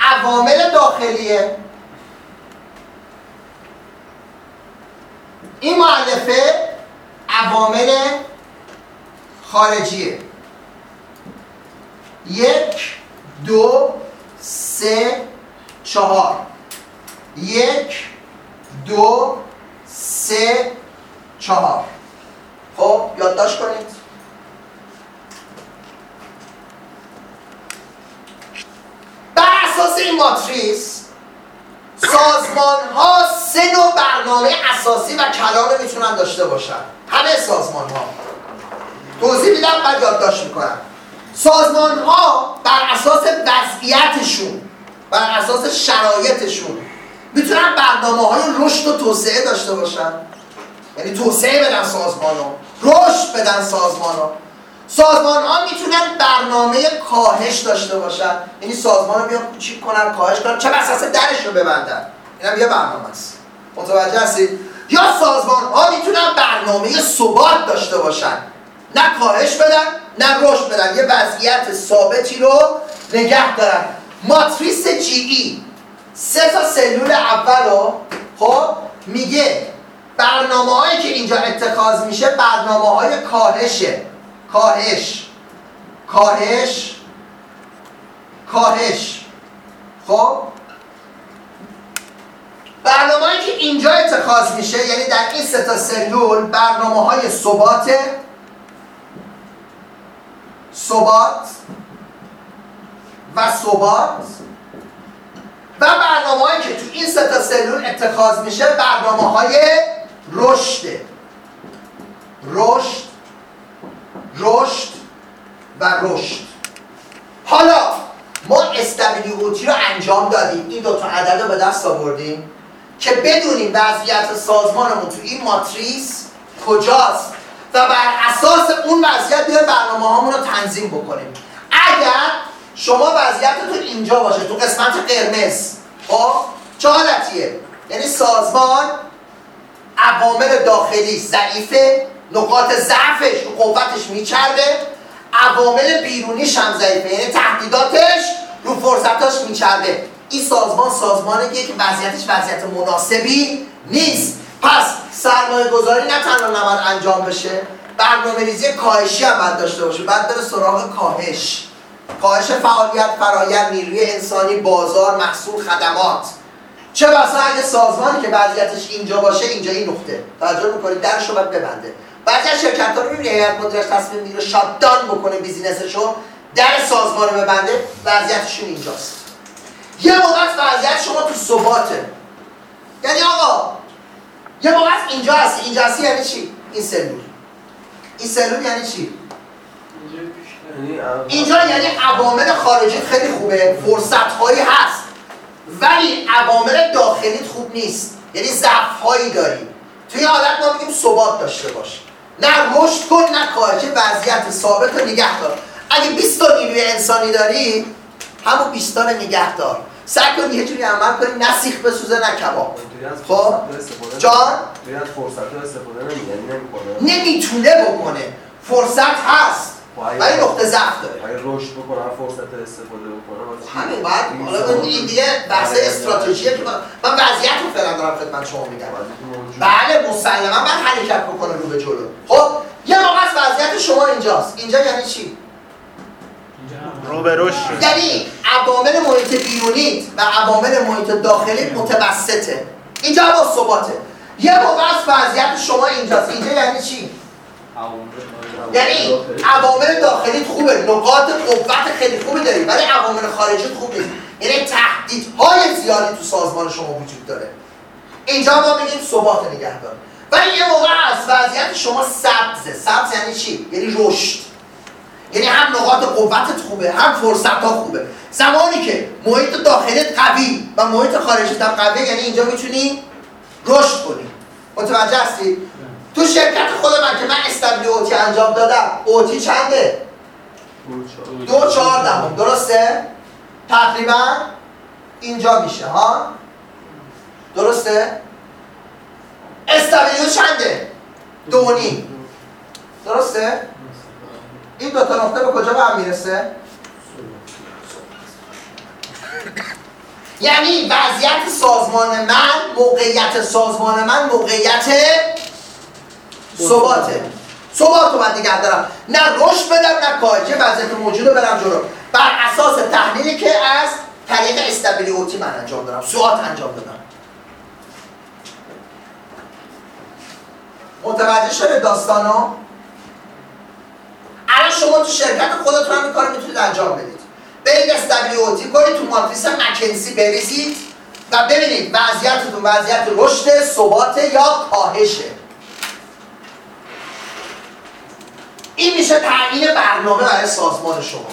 عوامل داخلیه. این معلفه عوامل خارجیه. یک دو سه چهار. یک دو سه چهار. خب یادداشت کنید بر اساس این ماتریس سازمان ها سه نوع برنامه اساسی و کلان می‌تونن داشته باشن. همه سازمان ها توضیح میدم بعد یادداشت می‌کنم. سازمان ها بر اساس وضعیتشون بر اساس شرایطشون می‌تونن برنامه های رشد و توسعه داشته باشن. یعنی توسعه بدن سازمان ها رشد بدن سازمان ها سازمان ها می‌تونن برنامه کاهش داشته باشن. یعنی سازمان رو بیان کوچیک کنن کاهش کنن. چه اساس درش رو ببندن. اینم یه برنامه است. متوجه هستید یا سازمان ها می‌تونن برنامه ثبات داشته باشن. نه کاهش بدن نه رشد بدن. یه وضعیت ثابتی رو نگه دارن. ماتریس جی ای. سه تا سلول اول رو خب میگه. برنامه هایی که اینجا اتخاذ میشه برنامه های کاهشه. کاهش. کاهش. کاهش. خب؟ برنامه هایی که اینجا اتخاذ میشه یعنی در این سه تا سلول برنامه های ثبات. ثبات و ثبات. و برنامه هایی که تو این سه تا سلول اتخاذ میشه برنامه های رشد. رشد. رشد و رشد. حالا ما SWOT رو انجام دادیم. این دو تا عدد رو به دست آوردیم که بدونیم وضعیت سازمانمون تو این ماتریس کجاست و بر اساس اون وضعیت بیایم برنامه هامون رو تنظیم بکنیم. اگر شما وضعیتتون اینجا باشه تو قسمت قرمز خب چه حالتیه؟ یعنی سازمان عوامل داخلی ضعیفه نقاط ضعفش قوتش میچرده عوامل بیرونیش هم ضعیفه. یعنی تهدیداتش رو فرصتاش میچرده این سازمان سازمانیه که وضعیتش وضعیت مناسبی نیست. پس سرمایه گذاری نه تنها نباید انجام بشه برنامه ریزی کاهشی هم باید داشته باشه. بعد بره سراغ کاهش. کاهش فعالیت فرایند نیروی انسانی بازار محصول خدمات. چه بسا اگه سازمانی که وضعیتش اینجا باشه اینجا این نقطه. توجه می‌کنید درش رو باید ببنده. بعضی از شرکت ها رو می‌بینی هیئت مدیرش تصمیم می‌گیره شاتدان بکنه بیزینسشو در سازمان رو ببنده وضعیتشون اینجاست. یه موقع وضعیت شما تو ثباته. یعنی آقا یه موقع اینجا هستی. اینجا هستی یعنی چی؟ این سلول. این سلول یعنی چی؟ اینجا یعنی عوامل خارجی خیلی خوبه فرصت هایی هست. ولی عوامل داخلیت خوب نیست. یعنی ضعف هایی داری. توی حالت ما میگیم ثبات داشته باش. نه رشد کن نه کاهش وضعیت ثابت رو نگه دار. اگه 20 تا نیروی انسانی داری همون 20 تا نگه دار. سعی کن یه جوری عمل کنی نه سیخ بسوزه نه کباب. خب؟ جان؟ فرصت رو استفاده نمی‌کنه نمی‌کنه نمی‌تونه بکنه. فرصت هست. ولی نقطه ضعف داره. اگه رشد بکنه فرصت استفاده چی؟ همین بعد حالا این دیگه بحث استراتژیه که من من وضعیت رو فعلا دارم خدمت شما میگم. بله مسلما من حرکت بکنه رو به جلو. خب یه موقع از وضعیت شما اینجاست. اینجا یعنی چی؟ رو به رشد. شد. یعنی عوامل محیط بیرونیت و عوامل محیط داخلی متوسطه. اینجا با ثباته. یه موقع از وضعیت شما اینجاست. اینجا یعنی چی؟ یعنی عوامل داخلیت خوبه نقاط قوت خیلی خوبی داری ولی عوامل خارجیت خوب نیست. یعنی تهدیدهای زیادی تو سازمان شما وجود داره. اینجا ما میگیم ثبات نگهدار. ولی یه موقع از وضعیت شما سبزه سبز یعنی چی؟ یعنی رشد. یعنی هم نقاط قوتت خوبه هم فرصت ها خوبه. زمانی که محیط داخلیت قوی و محیط خارجیت هم قوی یعنی اینجا می‌تونی رشد کنی. متوجه هستی؟ تو شرکت خود من که من استبلی اوتی انجام دادم اوتی چنده دو چهار. دهم درسته؟ تقریبا اینجا میشه ها درسته؟ استابیلیو چنده؟ دو نیم درسته؟ این دو تا نقطه به کجا به هم می‌رسه؟ یعنی وضعیت سازمان من موقعیت سازمان من موقعیت ثباته. ثبات رو باید نگه دارم. نه رشد بدم نه کاهش وضعیت موجود رو برم جلو. بر اساس تحلیلی که از طریق استابیلیوتی من انجام دارم سوات انجام دادم. متوجه شده داستانو؟ الان شما تو شرکت خودتون هم این کار می‌تونید انجام بدید. برید استابیلیوتی کنید تو ماتریس مکنسی بریزید و ببینید وضعیتتون وضعیت رشد ثبات یا کاهشه این میشه تعیین برنامه برای سازمان شما.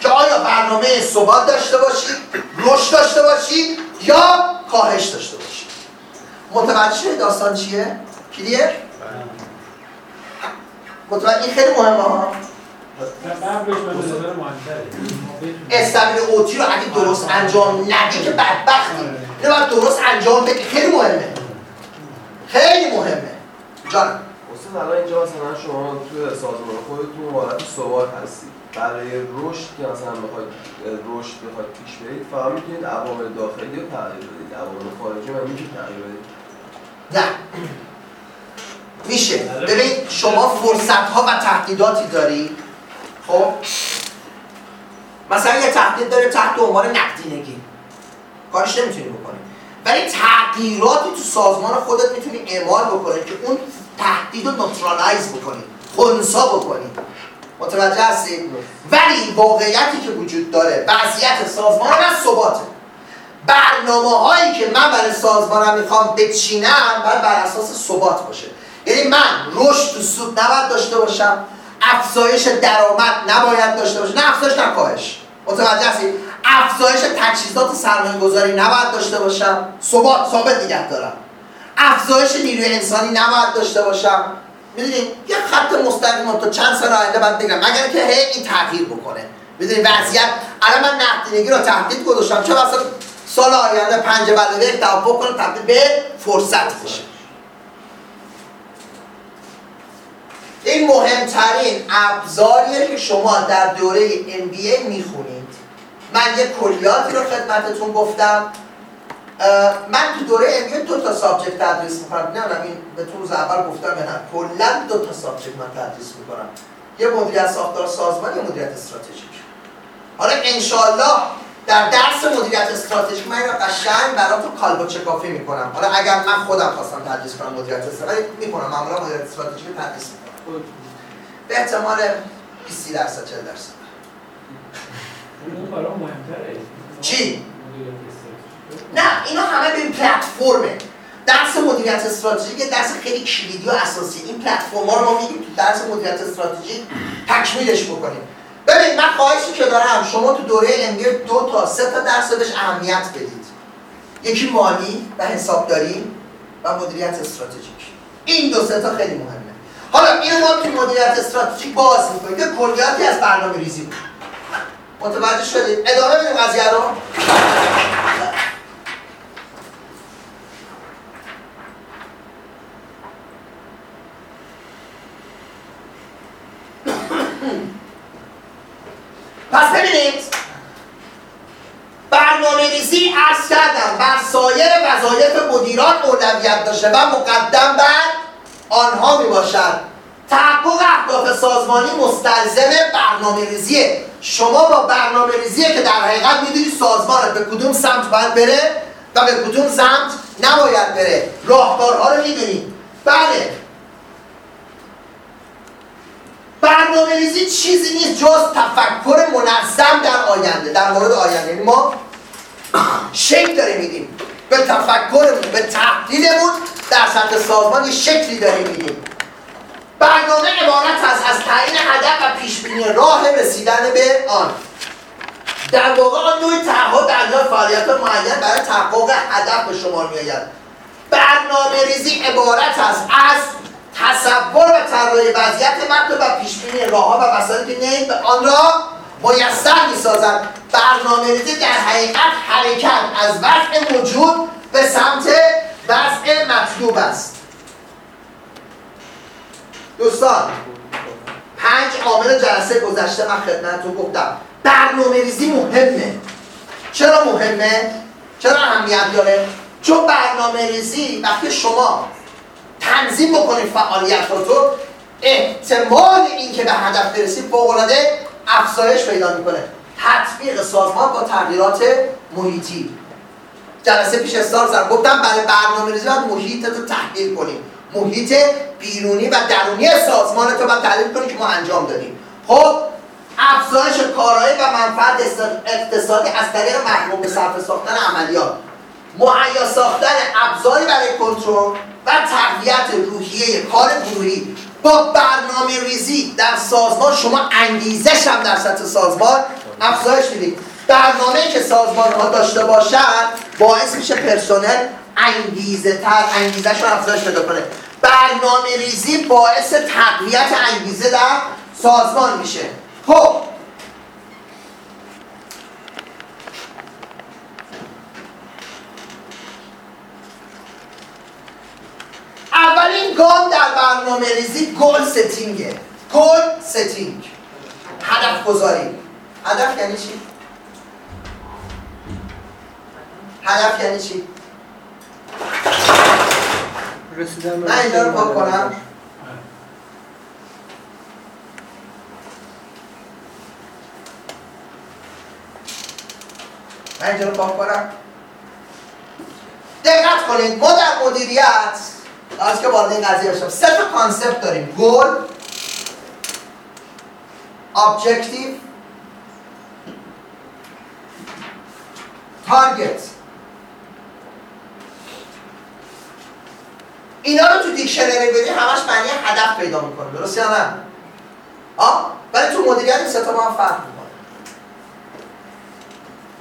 که آیا برنامه ثبات داشته باشید رشد داشته باشید یا کاهش داشته باشید؟ متوجه داستان چیه؟ کلیر؟ متوجه این خیلی مهمه ها. استبیل اوتی رو اگه درست انجام ندی که بدبختی. اینو باید درست انجام بدی. خیلی مهمه. خیلی مهمه. جانم استاد الان اینجا مثلا شما توی سازمان خودتون حالت ثبات هستید. برای رشد که مثلا بخواید رشد بخواید پیش برید فقط می‌تونید عوامل داخلی رو تغییر بدید. عوامل خارجی من میشه تغییر بدید. نه. میشه. ببین شما فرصت ها و تهدیداتی داری. خب؟ مثلا یه تهدید داره تحت عنوان نقدینگی. کارش نمی‌تونی بکنی. ولی تغییراتی تو سازمان خودت می‌تونی اعمال بکنی که اون تهدید رو نوترالایز بکنی خونسا بکنی متوجه هستی؟ ولی واقعیتی که وجود داره وضعیت سازمان من ثباته. برنامه هایی که من برای سازمانم می‌خوام بچینم باید بر اساس ثبات باشه. یعنی من رشد تو سود نباید داشته باشم افزایش درآمد نباید داشته باشم. نه افزایش نه کاهش. متوجه هستی افزایش تجهیزات سرمایه گذاری نباید داشته باشم. ثبات ثابت نگه دارم. افزایش نیروی انسانی نباید داشته باشم. می‌دونید یه خط مستقیم تا چند سال آینده باید بگم مگر که هی این تغییر بکنه. می‌دونید وضعیت الان من نقدینگی رو تهدید گذاشتم. چه مثلا سال آینده پنج یک توافق کنه تبدیل به فرصت بشه این مهمترین ابزاریه که شما در دوره MBA می‌خونید. من یه کلیاتی رو خدمتتون گفتم. من تو دوره MBA دو تا subject تدریس می‌کنم. نه این به تو روز اول گفتم یا نه. کلا دو تا subject من تدریس می‌کنم. یه مدیریت ساختار سازمان یه مدیریت استراتژیک. حالا انشالله در درس مدیریت استراتژیک من اینو قشنگ براتون کالبد شکافی می‌کنم. حالا اگر من خودم خواستم تدریس کنم مدیریت استراتژیک می‌کنم. معمولا مدیریت استراتژیک تدریس می‌کنم. به احتمال 20 درصد 40 درصد. اون برای مهمتره. چی؟ نه اینا همه به پلتفرمه. درس مدیریت استراتژیک درس خیلی کلیدی و اساسی. این پلتفرم ها رو ما میگیم تو درس مدیریت استراتژیک تکمیلش بکنیم. ببین من خواهشی که دارم شما تو دوره MBA دو تا سه تا درس بهش اهمیت بدید. یکی مالی و حسابداری و مدیریت استراتژیک. این دو سه تا خیلی مهمه. حالا اینو ما تو مدیریت استراتژیک باز می‌کنیم. که کلیاتی از برنامه ریزی بود متوجه شدید؟ ادامه بدیم قضیه رو پس ببینید برنامه ریزی ارز کردم بر سایر وظایف مدیران اولویت داشته و مقدم بر آنها می باشد تحقق اهداف سازمانی مستلزم برنامه ریزیه شما با برنامه ریزیه که در حقیقت می‌دونی سازمان به کدوم سمت باید بره و به کدوم سمت نباید بره. راهکارها رو می‌دونی بله. برنامه ریزی چیزی نیست جز تفکر منظم در آینده. در مورد آینده ما شکل داریم میدیم. به تفکرمون به تحلیلمون در سطح سازمان یه شکلی داریم میدیم برنامه عبارت است از تعیین هدف و پیشبینی راه رسیدن به آن. در واقع آن نوعی تعهد در فعالیت معین برای تحقق هدف به شمار میآید. برنامه ریزی عبارت است از تصور و طراحی وضعیت متن و پیش بینی راهها و وسایلی که به آن را میسر می‌سازد برنامه ریزی در حقیقت حرکت از وضع موجود به سمت وضع مطلوب است دوستان پنج عامل جلسه گذشته من خدمتتون گفتم برنامه ریزی مهمه چرا مهمه؟ چرا اهمیت داره؟ چون برنامه ریزی وقتی شما تنظیم بکنید فعالیتاتو احتمال اینکه به هدف برسید فوق‌العاده افزایش پیدا می‌کنه. تطبیق سازمان با تغییرات محیطی. جلسه پیش زدم گفتم برای برنامه ریزی باید محیط رو تحلیل کنیم محیط بیرونی و درونی سازمان تو باید تحلیل کنیم که ما انجام دادیم. خب افزایش کارایی و منفعت اقتصادی از طریق محبوب به صرف ساختن عملیات. مهیا ساختن ابزاری برای کنترل و تقویت روحیه کار گروهی. با برنامه ریزی در سازمان شما انگیزش هم در سطح سازمان افزایش می‌دید. برنامه که سازمان ها داشته باشد باعث میشه پرسنل انگیزه تر انگیزش رو افزایش پیدا کنه. برنامه ریزی باعث تقویت انگیزه در سازمان میشه. خب اولین گام در برنامه ریزی goal setting ه. goal setting. هدف گذاری. هدف یعنی چی؟ هدف یعنی چی؟ رسیدن من اینجا رو پاک کنم. من اینجا رو پاک کنم. دقت کنید ما در مدیریت از که وارد این قضیه بشم. سه تا concept داریم. goal objective target اینا رو تو دیکشنری بدی همش معنی هدف پیدا می‌کنه. درست یا نه؟ آه ولی تو مدیریت این سه تا با هم فرق می‌کنه.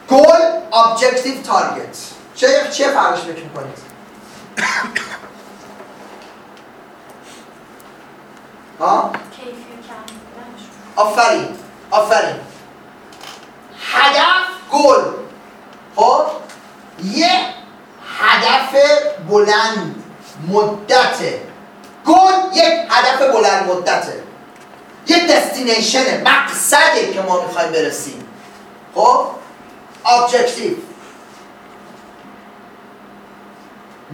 گل objective تارگت چه چه فرقش فکر می‌کنید؟ ها. آفرین آفرین. هدف گل. خب؟ یه هدف بلند مدته. گل یک هدف بلند مدته. یه دستینیشنه مقصده که ما می‌خوایم برسیم. خب؟ objective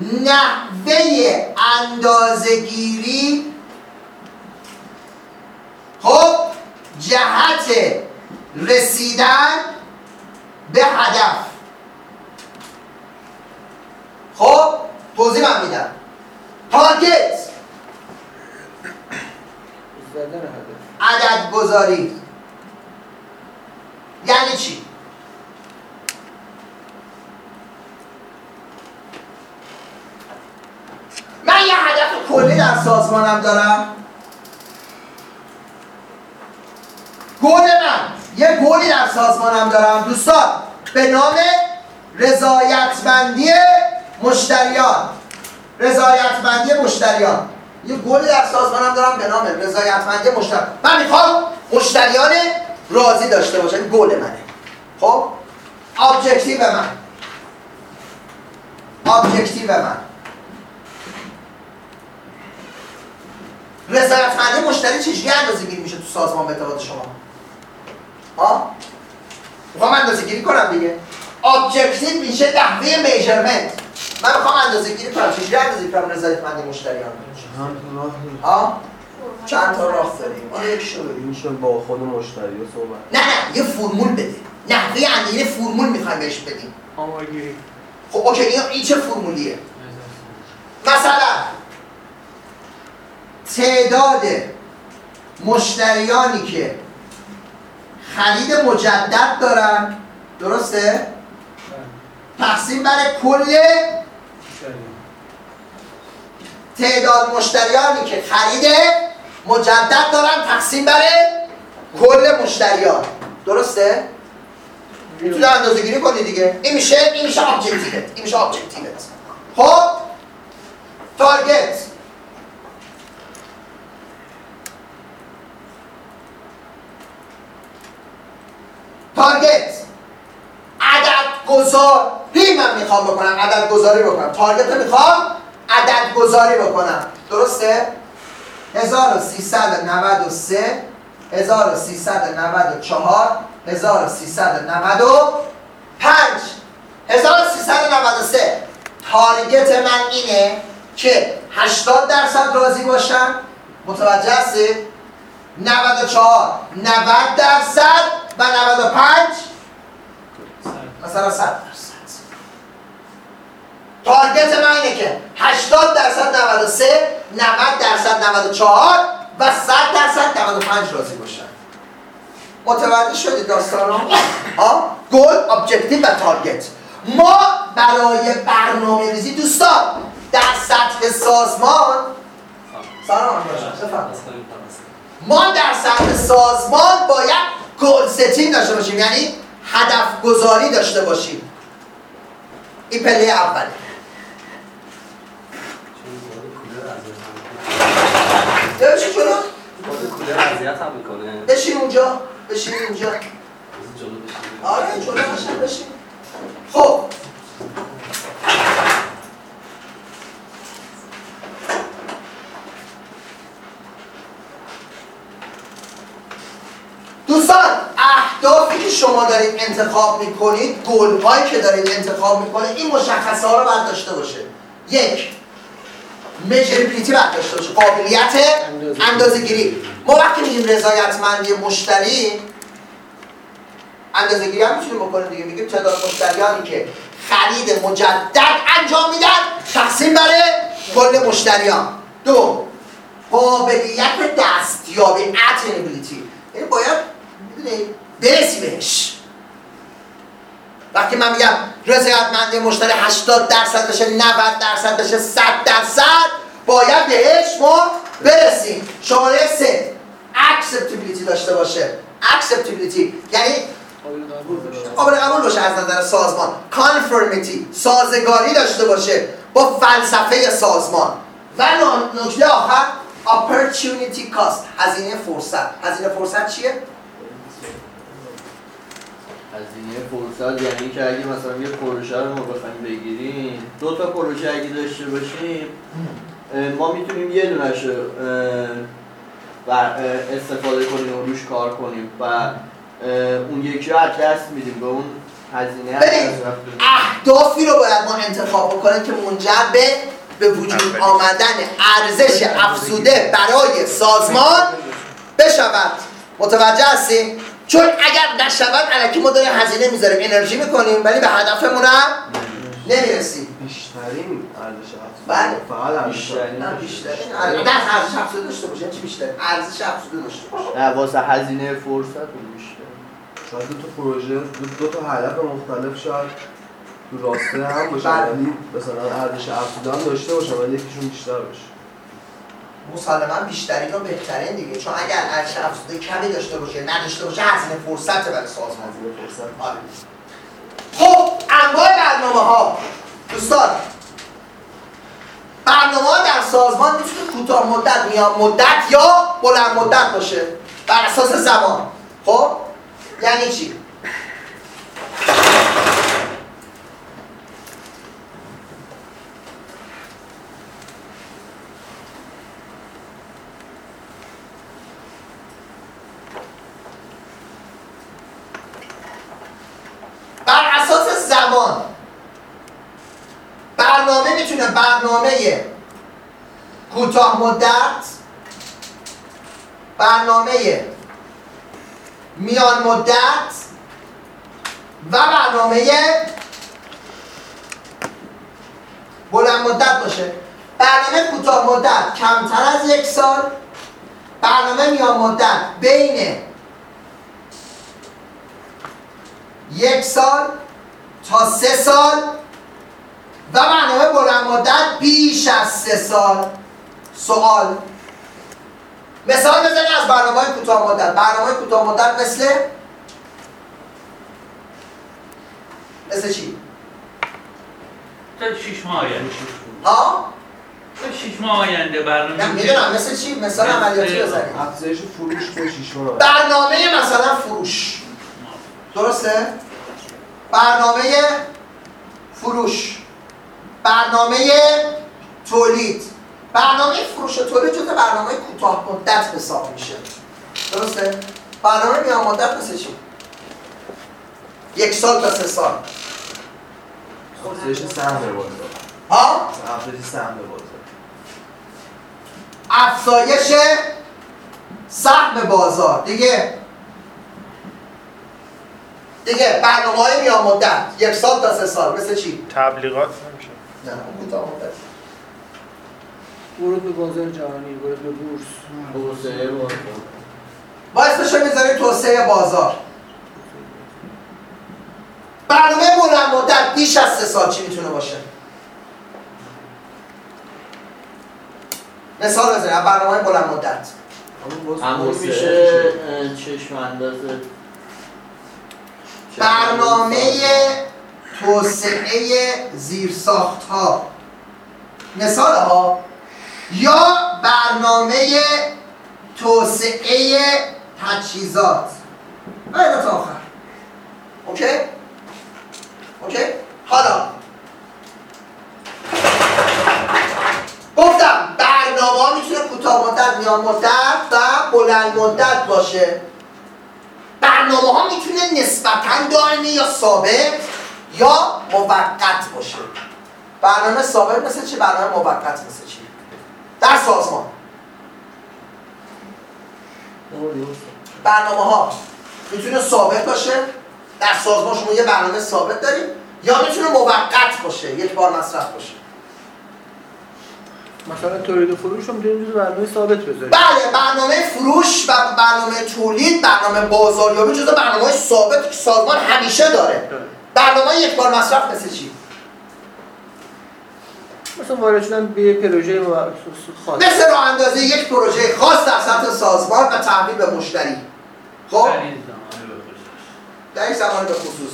نحوه اندازهگیری خب جهت رسیدن به هدف. خب توضیح من میدم. target عدد گذاری یعنی چی؟ من یه هدف کلی در سازمانم دارم. گل من. یه گلی در سازمانم دارم دوستان. به نام رضایتمندی مشتریان. رضایتمندی مشتریان. یه گلی در سازمانم دارم به نام رضایتمندی مشتریان. من می‌خوام مشتریان راضی داشته باشن گل منه. خب؟ objective من. objective من. رضایتمندی مشتری چجوری اندازه گیری میشه تو سازمان به شما؟ ها می‌خوام اندازه گیری کنم دیگه. objective میشه نحوه measurement من می‌خوام اندازه گیری کنم. چجوری اندازه کنم؟ رضایتمندی مشتریان چند تا راه داریم. ها چند تا راه داریم؟ یک شروع میشه با خود مشتری صحبت. نه نه. یه فرمول بده. نحوه اندازه فرمول می‌خوایم بهش بدیم. آمارگیری خب اوکی. این چه فرمولیه؟ مثلا تعداد مشتریانی که خرید مجدد دارن. درسته؟ تقسیم بر کل تعداد مشتریانی که خرید مجدد دارن تقسیم بر کل مشتریان. درسته؟ می‌تونه اندازه گیری کنی دیگه. این میشه این میشه objective ت این میشه objective ت خب target تارگت عدد گذاری من می‌خوام بکنم. عدد گذاری بکنم. تارگت رو می‌خوام عدد گذاری بکنم. درسته؟ 1393 1394 1395 1393 تارگت من اینه که 80 درصد راضی باشم. متوجه هستید؟ 94 90 درصد و 95 مثلا 100 درصد target من اینه که 80 درصد 93 90 درصد 94 و 100 درصد 95 راضی باشن متوجه شدید داستان؟ ها goal objective و target ما برای برنامه ریزی دوستان در سطح سازمان سلام. ما در سطح سازمان باید گل ستینگ داشته باشیم. یعنی هدف گذاری داشته باشیم. این پله اوله. چی جلو؟ بشین اونجا. بشین اونجا. آره جلو بشین. خب. دوستان اهدافی که شما دارید انتخاب می‌کنید گلهایی که دارید انتخاب می‌کنید این مشخصه ها رو باید داشته باشه. یک میجریبیلیتی باید داشته باشه. قابلیت اندازه‌گیری. اندازه گیری ما وقتی میگیم رضایتمندی مشتری اندازه گیری هم می‌تونیم بکنیم دیگه. میگیم تعداد مشتریانی که خرید مجدد انجام میدن تقسیم برای کل مشتریان. دو قابلیت دستیابی اتنیبیلیتی یعنی باید برسی بهش وقتی من میگم رضایتمندی مشتری 80 درصد بشه 90 درصد بشه 100 درصد باید بهش ما برسیم. شماره سه acceptability داشته باشه. acceptability یعنی قابل قبول باشه از نظر سازمان. conformity سازگاری داشته باشه با فلسفه سازمان. و نکته آخر opportunity cost هزینه فرصت. هزینه فرصت چیه؟ هزینه فرصت یعنی که اگه مثلا یه پروژه رو ما بخوایم بگیریم دو تا پروژه اگه داشته باشیم ما می‌تونیم یه دونش و استفاده کنیم و روش کار کنیم و اون یکی رو از دست میدیم به اون هزینه. اهدافی رو باید ما انتخاب بکنیم که منجر به به وجود آمدن ارزش افزوده برای سازمان بشود. متوجه هستیم چون اگر نشود علکی ما داریم هزینه می‌ذاریم انرژی می‌کنیم ولی به هدفمون هم نمی‌رسیم. بیشترین ارزش بله. فقط ارزش بیشترین. نه بیشتر نه ارزش افزوده داشته باشه چی بیشتر؟ ارزش افزوده داشته باشه نه واسه هزینه فرصت اون بیشتر. شاید دو تا پروژه دو, دو تا هدف مختلف شاید تو راسته هم باشه بله. ولی مثلا ارزش افزوده هم داشته باشه ولی یکیشون بیشتر باشه. مسلما بیشترین و بهترین دیگه. چون اگر ارزش افزوده کمی داشته باشه نداشته باشه هزینه فرصت برای سازمان آره. خب انواع برنامه ها دوستان برنامه ها در سازمان می‌تونه کوتاه مدت میان مدت یا بلند مدت باشه. بر اساس زمان. خب؟ یعنی چی بر اساس زمان برنامه کوتاه مدت برنامه میان مدت و برنامه بلند مدت باشه. برنامه کوتاه مدت کمتر از یک سال برنامه میان مدت بین یک سال تا سه سال. و برنامه بلند مدت بیش از سه سال. سوال. مثال بزنید از برنامه های کوتاه مدت. برنامه کوتاه مدت مثل؟ مثل چی؟ تا شیش ماه آینده. ها؟ تا شیش ماه آینده برنامه. نه می‌دونم. مثل چی؟ مثال عملیاتی بزنید. افزایش فروش به شیش ماه. برنامه مثلا فروش. درسته؟ برنامه فروش. برنامه تولید. برنامه فروش و تولید جزء برنامه کوتاه مدت حساب میشه. درسته؟ برنامه میان مدت مثل چی؟ یک سال تا سه سال. افزایش سهم بازار ها؟ افزایش سهم بازار افزایش سهم بازار. دیگه. دیگه برنامه های میان مدت. یک سال تا سه سال. مثل چی؟ تبلیغات نه اون کوتاه مدت ورود به بازار جهانی ورود به بورس. توسعه بازار. با اسمشو می‌ذاریم توسعه بازار. برنامه بلند مدت بیش از سه سال چی می‌تونه باشه؟ مثال بزنیم برنامه بلند مدت. همون میشه چشم اندازه برنامه توسعه زیرساخت ها مثال ها یا برنامه توسعه تجهیزات. و تا آخر. اوکی؟ اوکی؟ حالا. گفتم برنامه ها می‌تونه کوتاه مدت میان مدت و بلند مدت باشه. برنامه ها می‌تونه نسبتا دائمی یا ثابت یا موقت باشه. برنامه ثابت مثل چی؟ برنامه موقت مثل چی؟ در سازمان. برنامه ها می‌تونه ثابت باشه؟ در سازمان شما یه برنامه ثابت داریم یا می‌تونه موقت باشه؟ یک بار مصرف باشه. مثلا تولید و فروش رو می‌تونیم جزو برنامه ثابت بذاریم بله برنامه فروش و برنامه تولید برنامه بازاریابی جزو برنامه ثابت که سازمان همیشه داره. برنامه یک بار مصرف مثل چی؟ مثلا وارد شدن به پروژه خاص مثل راه اندازی یک پروژه خاص در سطح سازمان و تحویل به مشتری. خب؟ در این زمان به خصوص.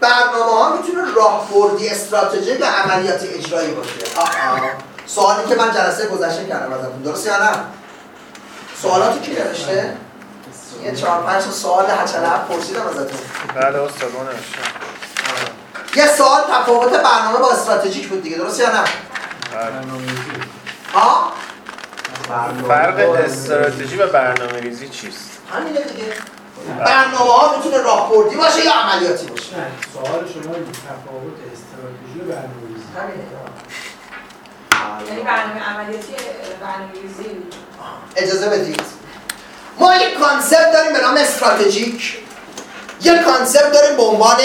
برنامه ها می‌تونه راهبردی استراتژیک و عملیات اجرایی باشه. آه آه. سوالی که من جلسه گذشته کردم ازتون درست یا نه؟ سوالاتی کی نوشته؟ یه چهار پنج تا سوال هچله پرسیدم ازتون. بله استاد یه سوال تفاوت برنامه با استراتژیک بود دیگه درست یا نه. ها برنامه فرق استراتژی و برنامه ریزی چیست؟ همینه دیگه. برنامه ها می‌تونه راهبردی باشه یا عملیاتی باشه؟ سوال شما این تفاوت استراتژی و برنامه‌ریزی. همینه. یعنی برنامه عملیاتی برنامه‌ریزی. اجازه بدید. ما یک concept داریم به نام استراتژیک. یک concept داریم به عنوان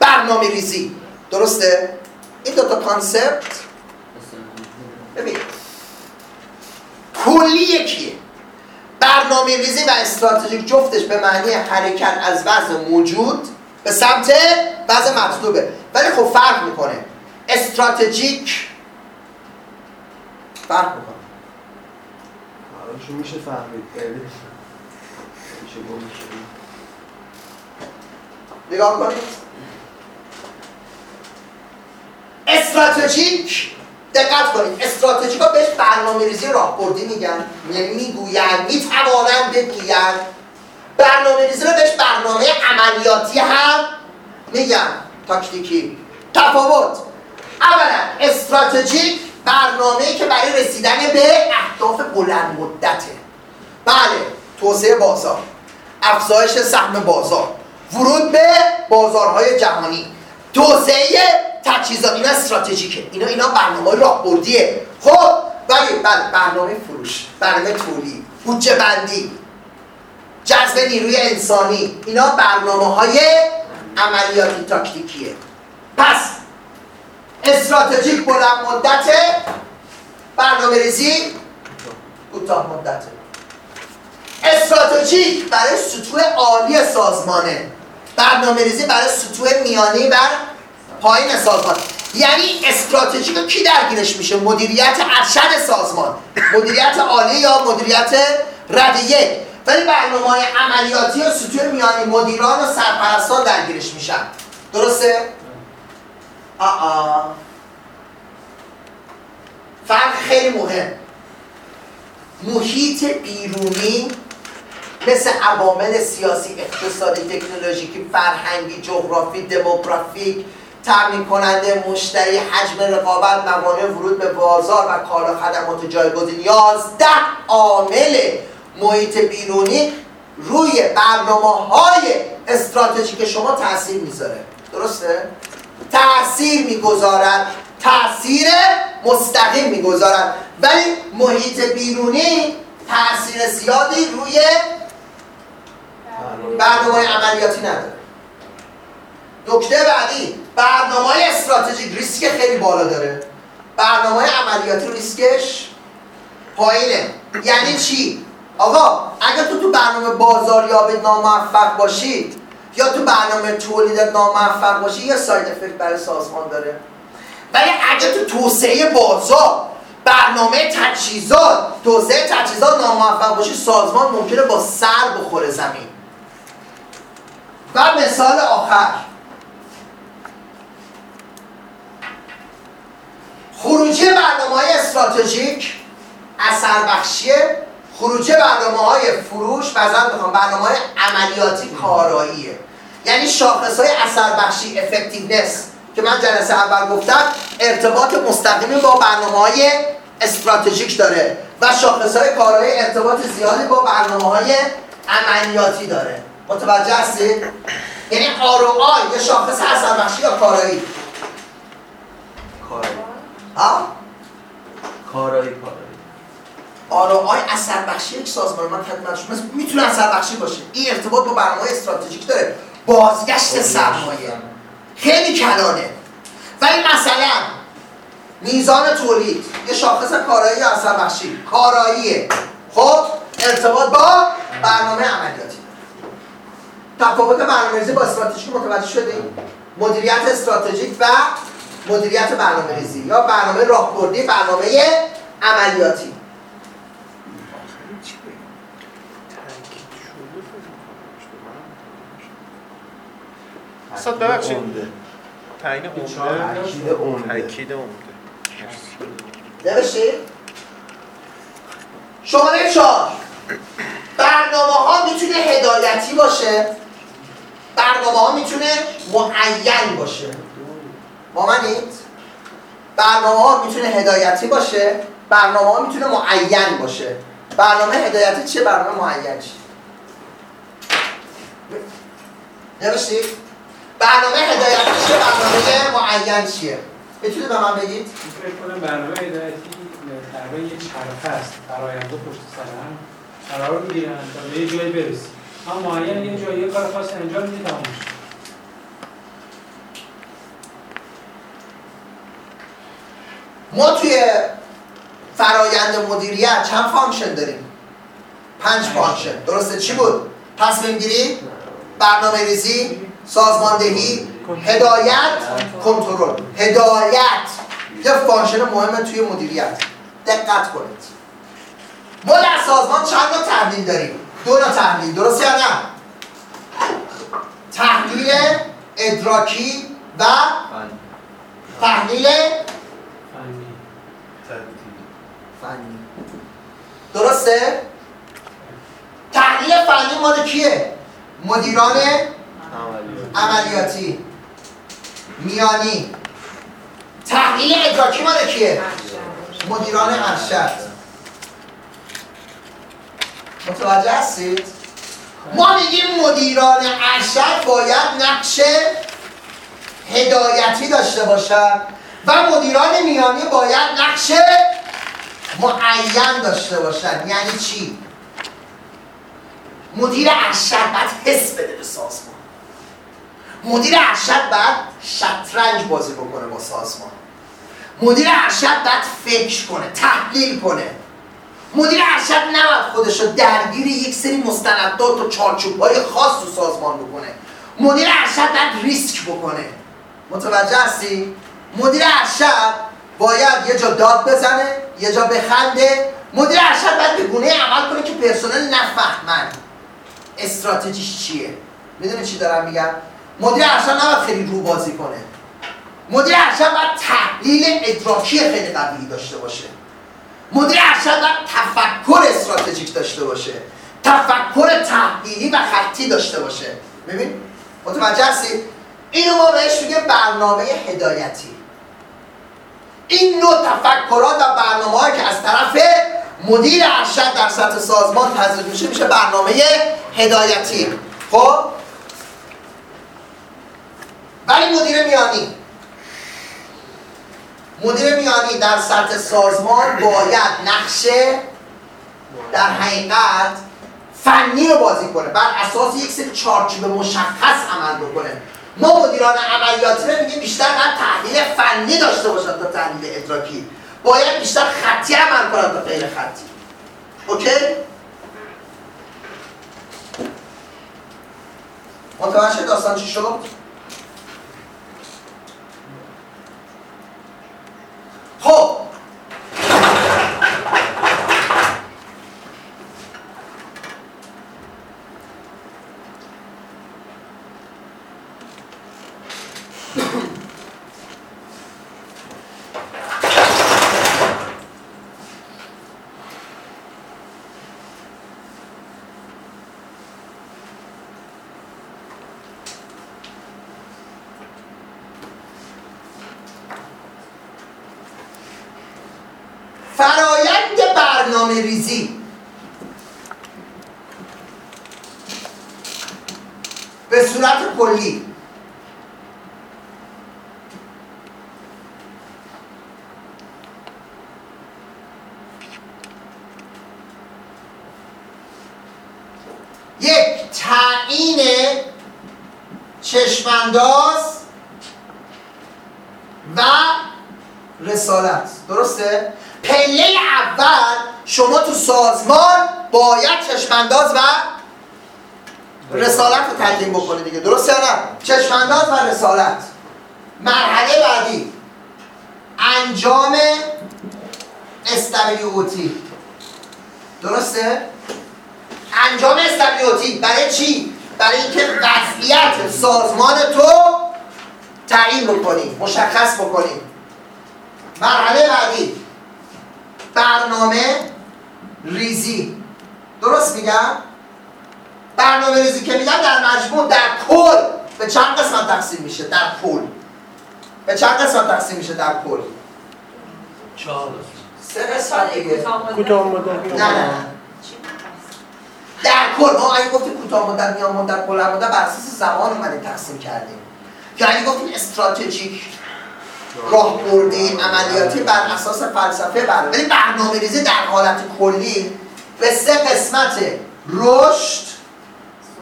برنامه ریزی درسته؟ این دوتا کانسپت؟ ببین. کلی یکیه. برنامه ریزی و استراتژیک جفتش به معنی حرکت از وضع موجود به سمت وضع مطلوبه. ولی خب فرق می‌کنه. استراتژیک فرق می‌کنه. میشه فهمید؟ نگاه کنید. استراتژیک دقت کنید. استراتژیک ها بهش برنامه ریزی راهبردی میگن. یعنی می‌گوین می‌توانند بگوین. برنامه ریزی رو بهش برنامه عملیاتی هم میگن. تاکتیکی. تفاوت. اولا استراتژیک برنامه که برای رسیدن به اهداف بلند مدته بله توسعه بازار. افزایش سهم بازار. ورود به بازارهای جهانی. توسعه تجهیزات اینا استراتژیکه. اینا اینا برنامه راهبردیه. خب ولی بله برنامه فروش برنامه تولید بودجه بندی جذب نیروی انسانی. اینا برنامه های عملیاتی تاکتیکیه. پس استراتژیک بلند مدته برنامه ریزی کوتاه مدته استراتژیک برای سطوح عالی سازمانه. برنامه ریزی برای سطوح میانی و پایین سازمان. یعنی استراتژیک رو کی درگیرش میشه؟ مدیریت ارشد سازمان. مدیریت عالی یا مدیریت رد یک؟ ولی برنامه های عملیاتی و سطوح میانی مدیران و سرپرستان درگیرش میشن. درسته؟ آه آه. فرق خیلی مهم. محیط بیرونی مثل عوامل سیاسی اقتصادی تکنولوژیکی فرهنگی جغرافی دموگرافیک تامین کننده مشتری حجم رقابت موانع ورود به بازار و کالا خدمات جایگزین 11 عامل محیط بیرونی روی برنامه های استراتژیک شما تاثیر می‌ذاره. درسته؟ تاثیر می‌گذارد تاثیر مستقیم می‌گذارد. ولی محیط بیرونی تاثیر زیادی روی برنامه عملیاتی نداره. نکته بعدی برنامه استراتژیک ریسک خیلی بالا داره. برنامه عملیاتی ریسکش پایینه. یعنی چی؟ آقا اگر تو تو برنامه بازاریابی ناموفق باشی یا تو برنامه تولیدت ناموفق باشی یه ساید افکت برای سازمان داره. ولی اگه تو توسعه بازار برنامه تجهیزات توسعه تجهیزات ناموفق باشی سازمان ممکنه با سر بخوره زمین. و مثال آخر. خروجی برنامه های استراتژیک اثر بخشیه خروجی برنامه های فروش بزن بخوام برنامه های عملیاتی کاراییه. یعنی شاخص های اثر بخشی افکتیونس که من جلسه اول گفتم ارتباط مستقیمی با برنامه های استراتژیک داره و شاخص های کارایی ارتباط زیادی با برنامه های عملیاتی داره. متوجه هستید؟ یعنی ROI یه شاخص اثر بخشی یا کارایی؟ کارایی. ها؟ کارایی کارایی ROI اثر بخشی یک سازمان من خدمت شما می‌تونه اثر بخشی باشه. این ارتباط با برنامه استراتژیک داره. بازگشت سرمایه. خیلی کلانه. ولی مثلا میزان تولید. یه شاخص کارایی یا اثر بخشی. کاراییه. خب ارتباط با برنامه عملیاتی. تفاوت برنامه‌ریزی با استراتژیک متوجه شدیم. مدیریت استراتژیک و مدیریت برنامه‌ریزی یا برنامه راهبردی برنامه عملیاتی. استاد ببخشید. تعیین عمده. تاکید عمده. تاکید عمده. نوشتید؟ شماره چهار برنامه ها می‌تونه هدایتی باشه. برنامه ها می‌تونه معین باشه. با منید؟ برنامه ها می‌تونه هدایتی باشه برنامه ها می‌تونه معین باشه. برنامه هدایتی چیه؟ برنامه معین چیه؟ نوشتید؟ برنامه هدایتی چیه؟ برنامه معین چیه؟ می‌تونید به من بگید؟ کنم برنامه هدایتی تقریبا یک چرخه است. فراینده پشت سر هم قرار می‌گیرن تا به یه جایی برسی اما معین یه جایی کار خاص انجام تموم ما توی فرایند مدیریت چند function داریم؟ پنج function درسته؟ چی بود؟ تصمیم گیری برنامه ریزی سازماندهی هدایت کنترل. هدایت. یه function مهمه توی مدیریت. دقت کنید. ما در سازمان چند نوع تحلیل داریم؟ دو نوع تحلیل. درسته یا نه؟ تحلیل ادراکی و تحلیل فنی فنی درسته؟ تحلیل فنی مال کیه؟ مدیران عملیاتی میانی تحلیل ادراکی مال کیه؟ مدیران ارشد متوجه هستید؟ ما میگیم مدیران ارشد باید نقش هدایتی داشته باشن و مدیران میانی باید نقش معین داشته باشن. یعنی چی؟ مدیر ارشد باید حس بده به سازمان. مدیر ارشد باید شطرنج بازی بکنه با سازمان. مدیر ارشد باید فکر کنه تحلیل کنه. مدیر ارشد نباید خودش رو درگیر یک سری مستندات و چارچوب های خاص تو سازمان بکنه. مدیر ارشد باید ریسک بکنه. متوجه هستی؟ مدیر ارشد باید یه جا داد بزنه یه جا بخنده. مدیر ارشد باید به گونه عمل کنه که پرسنل نفهمن استراتژیش چیه. می‌دونی چی دارم میگم؟ مدیر ارشد نباید خیلی رو بازی کنه. مدیر ارشد باید تحلیل ادراکی خیلی قوی داشته باشه. مدیر ارشد باید تفکر استراتژیک داشته باشه. تفکر تحلیلی و خطی داشته باشه. ببین متوجه هستی؟ اینو ما بهش میگه برنامه هدایتی. این نوع تفکرات و برنامه که از طرف مدیر ارشد در سطح سازمان تزریق میشه میشه برنامه هدایتی. خب؟ ولی مدیر میانی. مدیر میانی در سطح سازمان باید نقشه در حقیقت فنی رو بازی کنه. بر اساس یک سری چارچوب مشخص عمل بکنه. ما مدیران عملیاتی رو میگیم بیشتر باید تحلیل فنی داشته باشن تا تحلیل ادراکی. باید بیشتر خطی عمل کنن تا غیر خطی. اوکی؟ متوجه داستان چی شد؟ خب فرایند برنامه ریزی به صورت کلی یک تعیین چشمانداز و رسالت درسته؟ پله اول شما تو سازمان باید چشمانداز و رسالت رو تدوین بکنید دیگه درسته یا نه؟ چشمانداز و رسالت مرحله بعدی انجام استبیلیوتی درسته؟ انجام استبیلیوتی برای چی؟ برای اینکه وضعیت سازمان تو تعیین بکنی مشخص بکنی مرحله بعدی برنامه ریزی درست میگم؟ برنامه ریزی که میگم در مجموع در کل به چند قسمت تقسیم میشه؟ در کل. به چند قسمت تقسیم میشه در کل؟ چهار. سه قسمت دیگه. کوتاه مدت. نه نه. در کل. ما اگه گفتیم کوتاه مدت میان مدت بلند مدت بر اساس زمان اومدیم تقسیم کردیم. که اگه گفتیم استراتژیک راهبردی عملیاتی بر اساس فلسفه بر. ولی برنامه ریزی در حالت کلی به سه قسمت رشد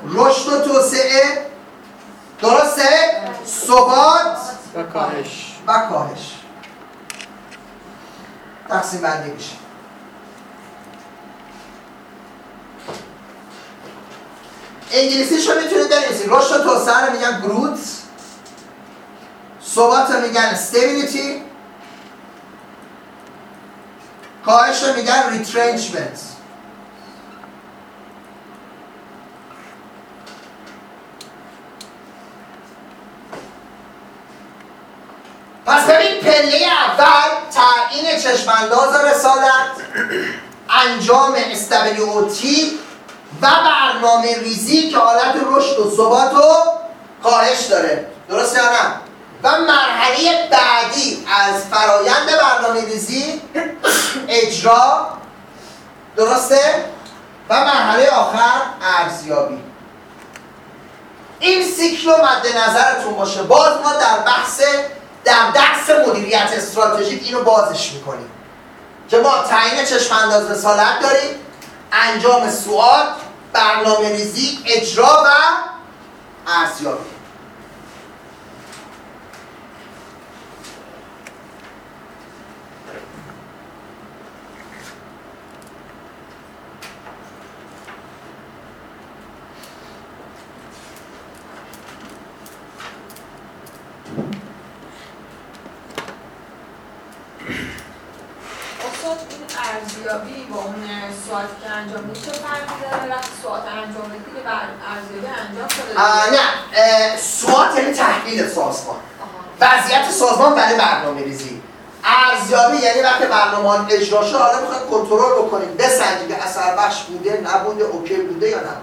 رشد و توسعه. درسته؟ ثبات و کاهش. و کاهش. تقسیم بندی میشه. انگلیسیش رو می‌تونید بنویسید رشد و توسعه رو میگن growth ثبات رو میگن stability کاهش رو میگن retrenchment پس ببین پله اول تعیین چشمانداز رسالت انجام استبلیوتی و برنامه ریزی که حالت رشد و ثبات و کاهش داره. درست یا نه؟ و مرحله بعدی از فرایند برنامه ریزی اجرا. درسته؟ و مرحله آخر ارزیابی. این سیکل رو مد نظرتون باشه. باز ما در بحث در درس مدیریت استراتژیک اینو بازش می‌کنیم. که ما تعیین چشم انداز رسالت داریم انجام سوال برنامه ریزی اجرا و ارزیابی استاد این ارزیابی با اون سوالتی که انجام میشه چه فرقی داره؟ وقتی سوالات انجام بدی که بعد ارزیابی انجام شده. نه. سوات یعنی تحلیل سازمان. وضعیت سازمان برای برنامه ریزی ارزیابی یعنی وقتی برنامه اجرا شد حالا می‌خواید کنترل بکنید بسنجید اثر بخش بوده نبوده اوکی بوده یا نه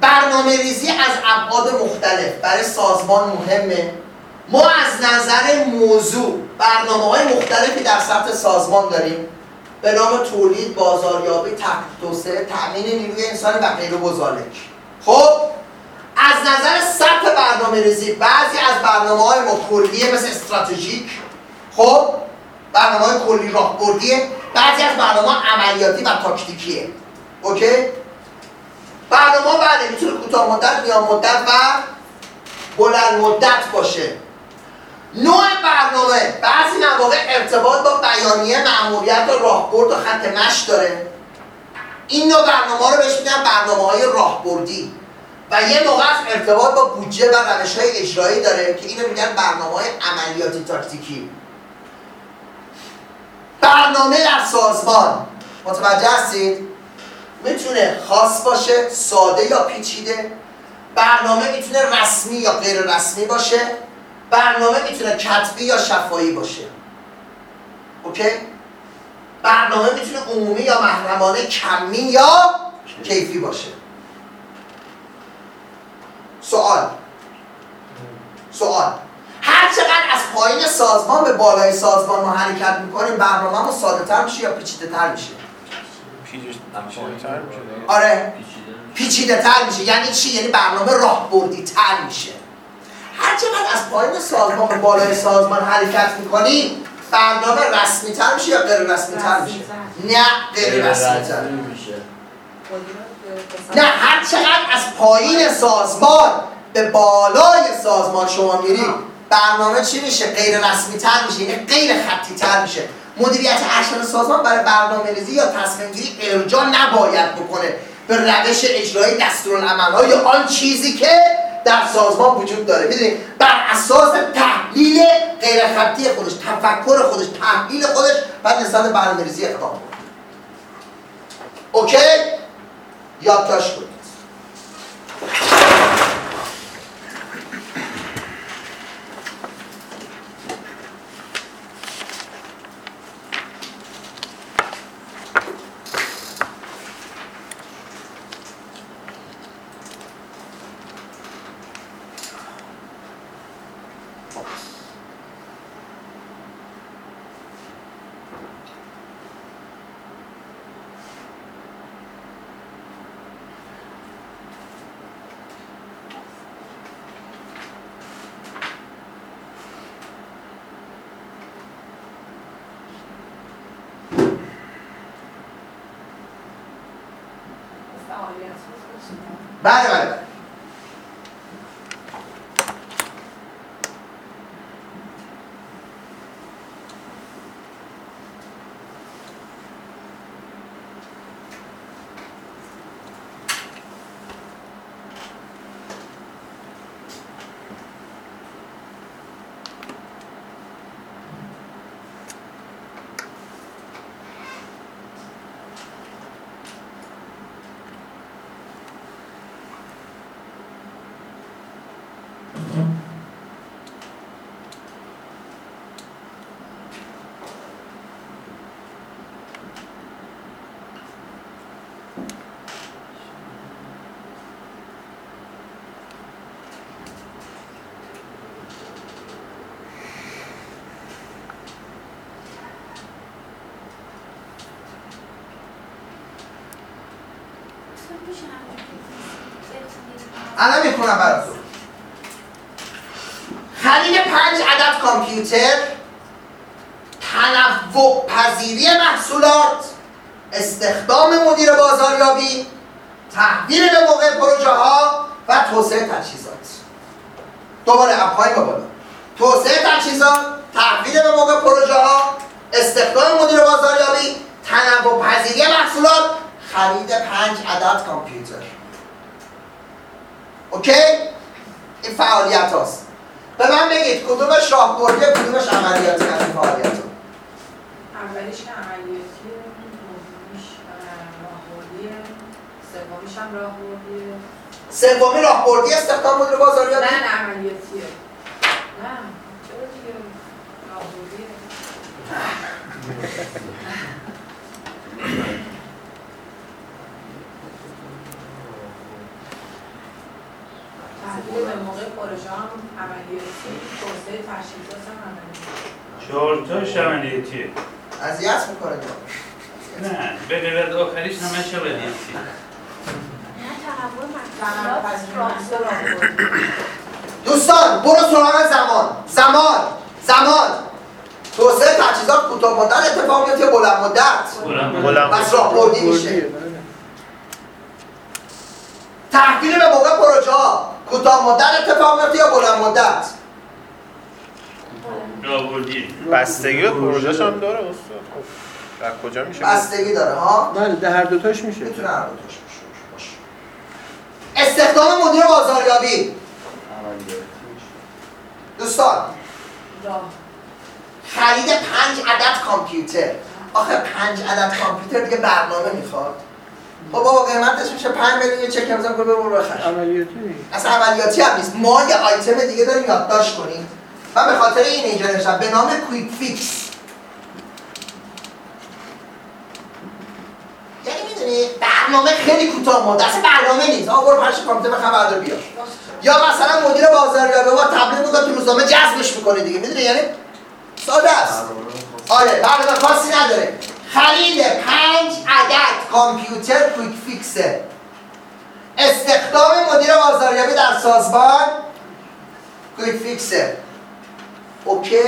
برنامه ریزی از ابعاد مختلف. برای سازمان مهمه. ما از نظر موضوع برنامه های مختلفی در سطح سازمان داریم. به نام تولید، بازاریابی، توسعه، تأمین نیروی انسانی و غیره و ذالک. خب از نظر سطح برنامه ریزی بعضی از برنامه های ما مثل استراتژیک. خب برنامه های کلی راهبردیه. بعضی از برنامه عملیاتی و تاکتیکیه. اوکی؟ برنامه بله می‌تونه کوتاه مدت میان مدت و بلند مدت باشه. نوع برنامه بعضی مواقع ارتباط با بیانیه مأموریت و راهبرد و خط مشی داره. این نوع برنامه رو بهش میگن برنامه های راهبردی. و یه موقع از ارتباط با بودجه و روش های اجرایی داره که اینو میگن برنامه های عملیاتی تاکتیکی. برنامه در سازمان. متوجه هستید؟ می‌تونه خاص باشه ساده یا پیچیده. برنامه می‌تونه رسمی یا غیر رسمی باشه. برنامه می‌تونه کتبی یا شفایی باشه. اوکی؟ برنامه می‌تونه عمومی یا محرمانه کمی یا کیفی. باشه. سوال. سوال. هر چقدر از پایین سازمان به بالای سازمان ما حرکت می‌کنیم برنامه ما ساده تر میشه یا پیچیده تر میشه؟ آره پیچیده تر میشه. یعنی چی؟ یعنی برنامه راهبردی تر میشه. هر چقدر از پایین سازمان به بالای سازمان حرکت می‌کنیم برنامه رسمی تر میشه یا غیر رسمی تر میشه نه غیر رسمی تر میشه نه هر چقدر از پایین سازمان به بالای سازمان شما میرید برنامه چی میشه؟ غیر رسمی تر میشه. یعنی غیر خطی تر میشه. مدیریت ارشد سازمان برای برنامه ریزی یا تصمیم گیری ارجاع نباید بکنه. به روش اجرایی دستورالعمل یا آن چیزی که در سازمان وجود داره. می‌دونید بر اساس تحلیل غیر خطی خودش تفکر خودش تحلیل خودش بعد نسبت برنامه ریزی اقدام. اوکی؟ یادداشت کنید. الان می‌کنم براتون. خرید پنج عدد کامپیوتر تنوع پذیری محصولات استخدام مدیر بازاریابی تحویل به موقع پروژه ها و توسعه تجهیزات. دوباره اپای با بالا. توسعه تجهیزات تحویل به موقع پروژه ها استخدام مدیر بازاریابی تنوع پذیری محصولات خرید پنج عدد کامپیوتر. اوکی؟ این فعالیت هاست. به من بگید کدومش راهبردی کدومش عملیاتی از این فعالیت ها اولیش که عملیاتیه دومیش سومیش هم راهبردیه سومی راهبردی استخدام مدیر بازاریابی؟ نه نه عملیاتیه. نه چرا دیگه راهبردیه پروژه هم عملیاتی توسعه تشخیصات هم عملیاتی چهار عملیاتیه اذیت می‌کنه. نه به غیر آخریش همش محصولات دوستان برو سراغ زمان. زمان زمان. توسعه تجهیزات کوتاه مدت اتفاق میفته بلند مدت. پس راهبردی میشه. تحویل به موقع پروژه ها کوتاه مدت اتفاق میفته یا بلند مدت؟ بستگی به پروژهش هم داره استاد. خب در کجا میشه؟ بستگی داره ها؟ بله در هر دوتاش میشه. می‌تونه هر دوتاش باشه باشه. استخدام مدیر بازاریابی دوستان. خرید پنج عدد کامپیوتر. آخه پنج عدد کامپیوتر دیگه برنامه می‌خواد. خب بابا قیمتش میشه 5 میلیون یه چک امضا کن برو بخر عملیاتی. اصلا عملیاتی هم نیست. ما یه آیتم دیگه داریم یادداشت کنیم. من به خاطر این اینجا نوشتم به نام کویک فیکس. یعنی می‌دونی برنامه خیلی کوتاه مدت. اصلا برنامه نیست. آقا برو پنج کامپیوتر بخر بردار بیا یا مثلا مدیر بازاریابی ما تبلیغ می‌کنه تو روزنامه جذبش می‌کنه دیگه. می‌دونی یعنی ساده است. آره برنامه خاصی نداره. خرید پنج عدد کامپیوتر کویک فیکسه. استخدام مدیر بازاریابی در سازمان کویک فیکسه. اوکی.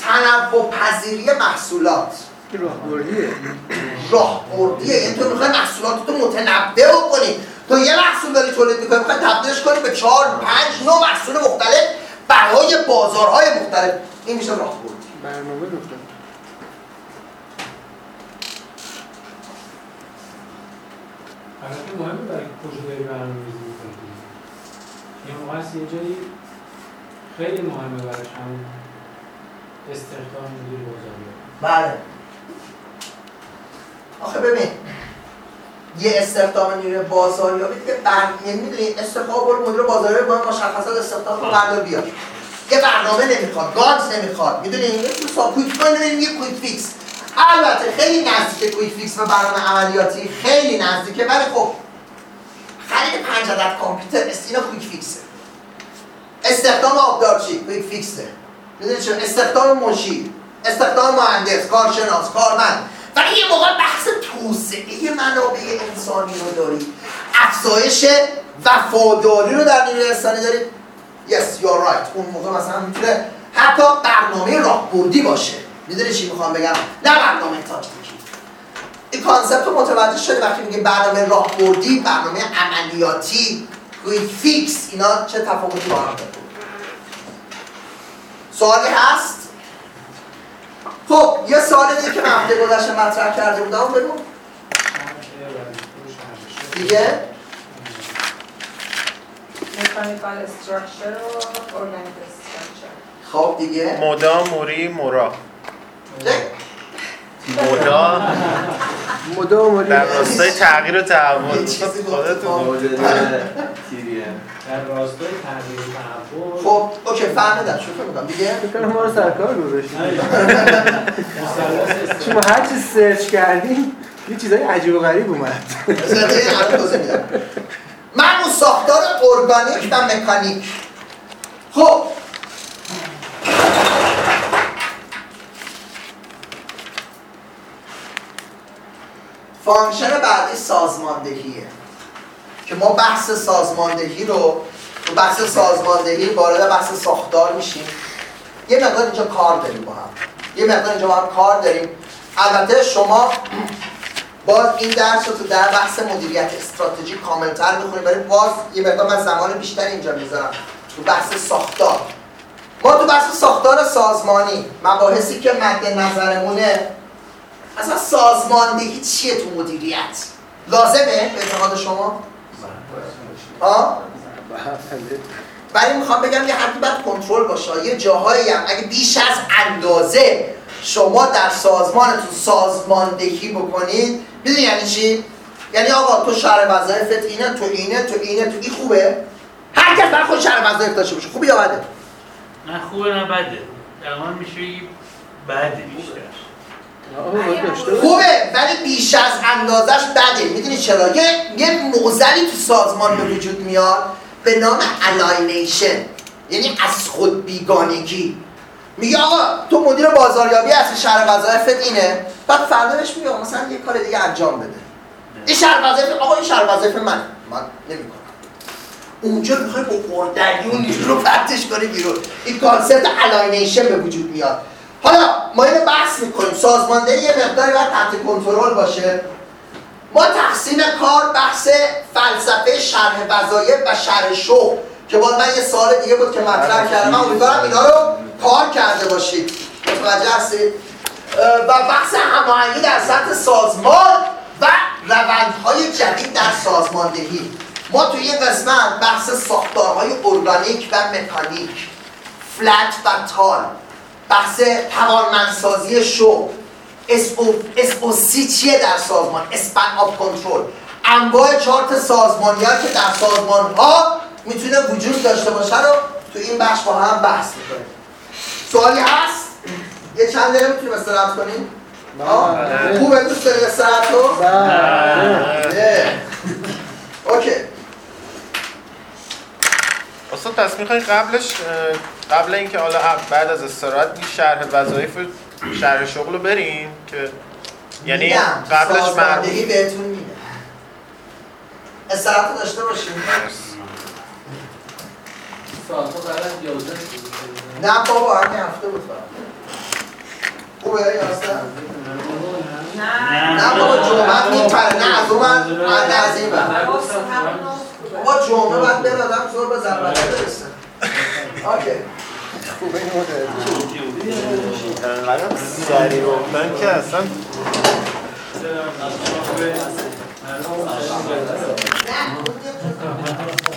تنوع پذیری محصولات. راهبردیه. راهبردیه. یعنی تو می‌خوای محصولات تو متنوع بکنی تو یه محصول داری تولید می‌کنی می‌خوای تبدیلش کنی به چهار پنج نوع محصول مختلف برای بازارهای مختلف. این میشه راهبردی. برنامه البته مهمه برای که کجا داری برنامه ریزی می‌کنی. یه موقع هست یه جایی خیلی مهمه براش همون استخدام مدیر بازاریابی بله. آخه ببین یه استخدام نیروی بازاریابی دیگه بر یعنی می‌دونی استخدام برو مدیر بازاریابی با مشخصات استخدام رو بردار بیار یه برنامه نمی‌خواد گانس نمی‌خواد. می‌دونی یه تو سا کویک پوینت ببینیم یه کویک فیکس. البته خیلی نزدیک کویک فیکس به برنامه عملیاتی خیلی نزدیکه ولی خب خرید پنج عدد کامپیوتر است اینا کویک فیکسه. استخدام آبدارچی کویک فیکسه. می‌دونی چرا؟ استخدام مشیر استخدام مهندس کارشناس کارمند. ولی یه موقع بحث توسعه منابع انسانی رو داری. افزایش وفاداری رو در نیروی انسانی داری. Yes you're right. اون موقع مثلا می‌تونه حتی برنامه راهبردی باشه. می‌دونی چی می‌خوام بگم؟ نه برنامه تاکتیکی این concept رو متوجه شده وقتی میگه برنامه راهبردی برنامه عملیاتی quick fix اینا چه تفاوتی با هم داره سوالی هست؟ خب یه سوال دیگه که من هفته گذشته مطرح کرده بودم بگو. دیگه؟ مکانیکال استراکچر و خب دیگه. مودا موری مورا. ده. مودا مدام در راستای تغییر و تحول. خودتون تیریه. در راستای تغییر و تحول. خب اوکی فهمیدم. شوخی می‌کنم. دیگه؟ فکر کنم ما رو سرکار گذاشتیم مثلث چون ما هر چی سرچ کردیم یه چیزای عجیب و غریب اومد. من اون ساختار ارگانیک و مکانیک. خب function بعدی سازماندهیه. که ما بحث سازماندهی رو تو بحث سازماندهی وارد بحث ساختار میشیم. یه مقدار اینجا کار داریم با هم. یه مقدار اینجا با هم کار داریم. البته شما باز این درس رو تو در بحث مدیریت استراتژی کاملتر می‌خونیم. ولی باز یه مقدار من زمان بیشتر اینجا می‌ذارم. تو بحث ساختار. ما تو بحث ساختار سازمانی مباحثی که مد نظرمونه اصلا سازماندهی چیه تو مدیریت؟ لازمه به اعتقاد شما؟ ها ولی می‌خوام بگم یه حرفی باید کنترل باشه. یه جاهایی هم. اگه بیش از اندازه شما در سازمانتون سازماندهی بکنید می‌دونی یعنی چی؟ یعنی آقا تو شهر وظایفت اینه تو اینه تو اینه تو این خوبه؟ هر کس بر خود شهر وظایف داشته باشه. خوبه یا بده؟ نه خوبه نه بده. تقریبا میشه بده بیشتر آقا باید داشته باشه. خوبه ولی بیش از اندازش بده. می‌دونی چرا؟ یه یه معضلی تو سازمان به وجود میاد به نام alienation یعنی از خود بیگانگی. میگه آقا تو مدیر بازاریابی هستی شرح وظایفت اینه. بعد فردا بهش میگه مثلا یه کار دیگه انجام بده. این شرح وظایف آقا این شرح وظایف من. من نمی‌کنم. اونجا می‌خوای با نیرو رو پرتش کنی بیرون. این concept alienation به وجود میاد. حالا ما اینو بحث می‌کنیم. سازماندهی یه مقداری باید تحت کنترل باشه. ما تقسیم کار بحث فلسفه شرح وظایف و شرح شغل که باز من یه سال دیگه بود که مطرح کردم. من امیدوارم اینا رو کار کرده باشید. متوجه هستید؟ و بحث هماهنگی در سطح سازمان و روندهای جدید در سازماندهی. ما توی این قسمت بحث ساختارهای ارگانیک و مکانیک flat و tall بحث توانمندسازی شغل SOC چیه در سازمان span of control انواع چارت سازمانی ها که در سازمان ها می‌تونه وجود داشته باشه رو تو این بخش با هم بحث می‌کنیم سوالی هست؟ یه چند دقیقه می‌تونیم استراحت کنیم؟ بله. خوبه دوست داری استراحت رو؟ بله. اوکی استاد پس می‌خوای قبلش قبل اینکه حالا بعد از استراحت این شرح وظایف و شرح شغل رو بریم که یعنی میگم، قبلش مربوط بهتون میده. استراحت رو داشته باشیم ساعتها بعد از 11 نه بابا همین هفته بود. فقط خوبه یاسر؟ نه. نه بابا جمعه میپره. نه از اون من نه از این بر. بابا جمعه باید بره آدم زور به ضربت برسه اوکی خوبه این مدل. انقدر سریع گفتن که اصلا نه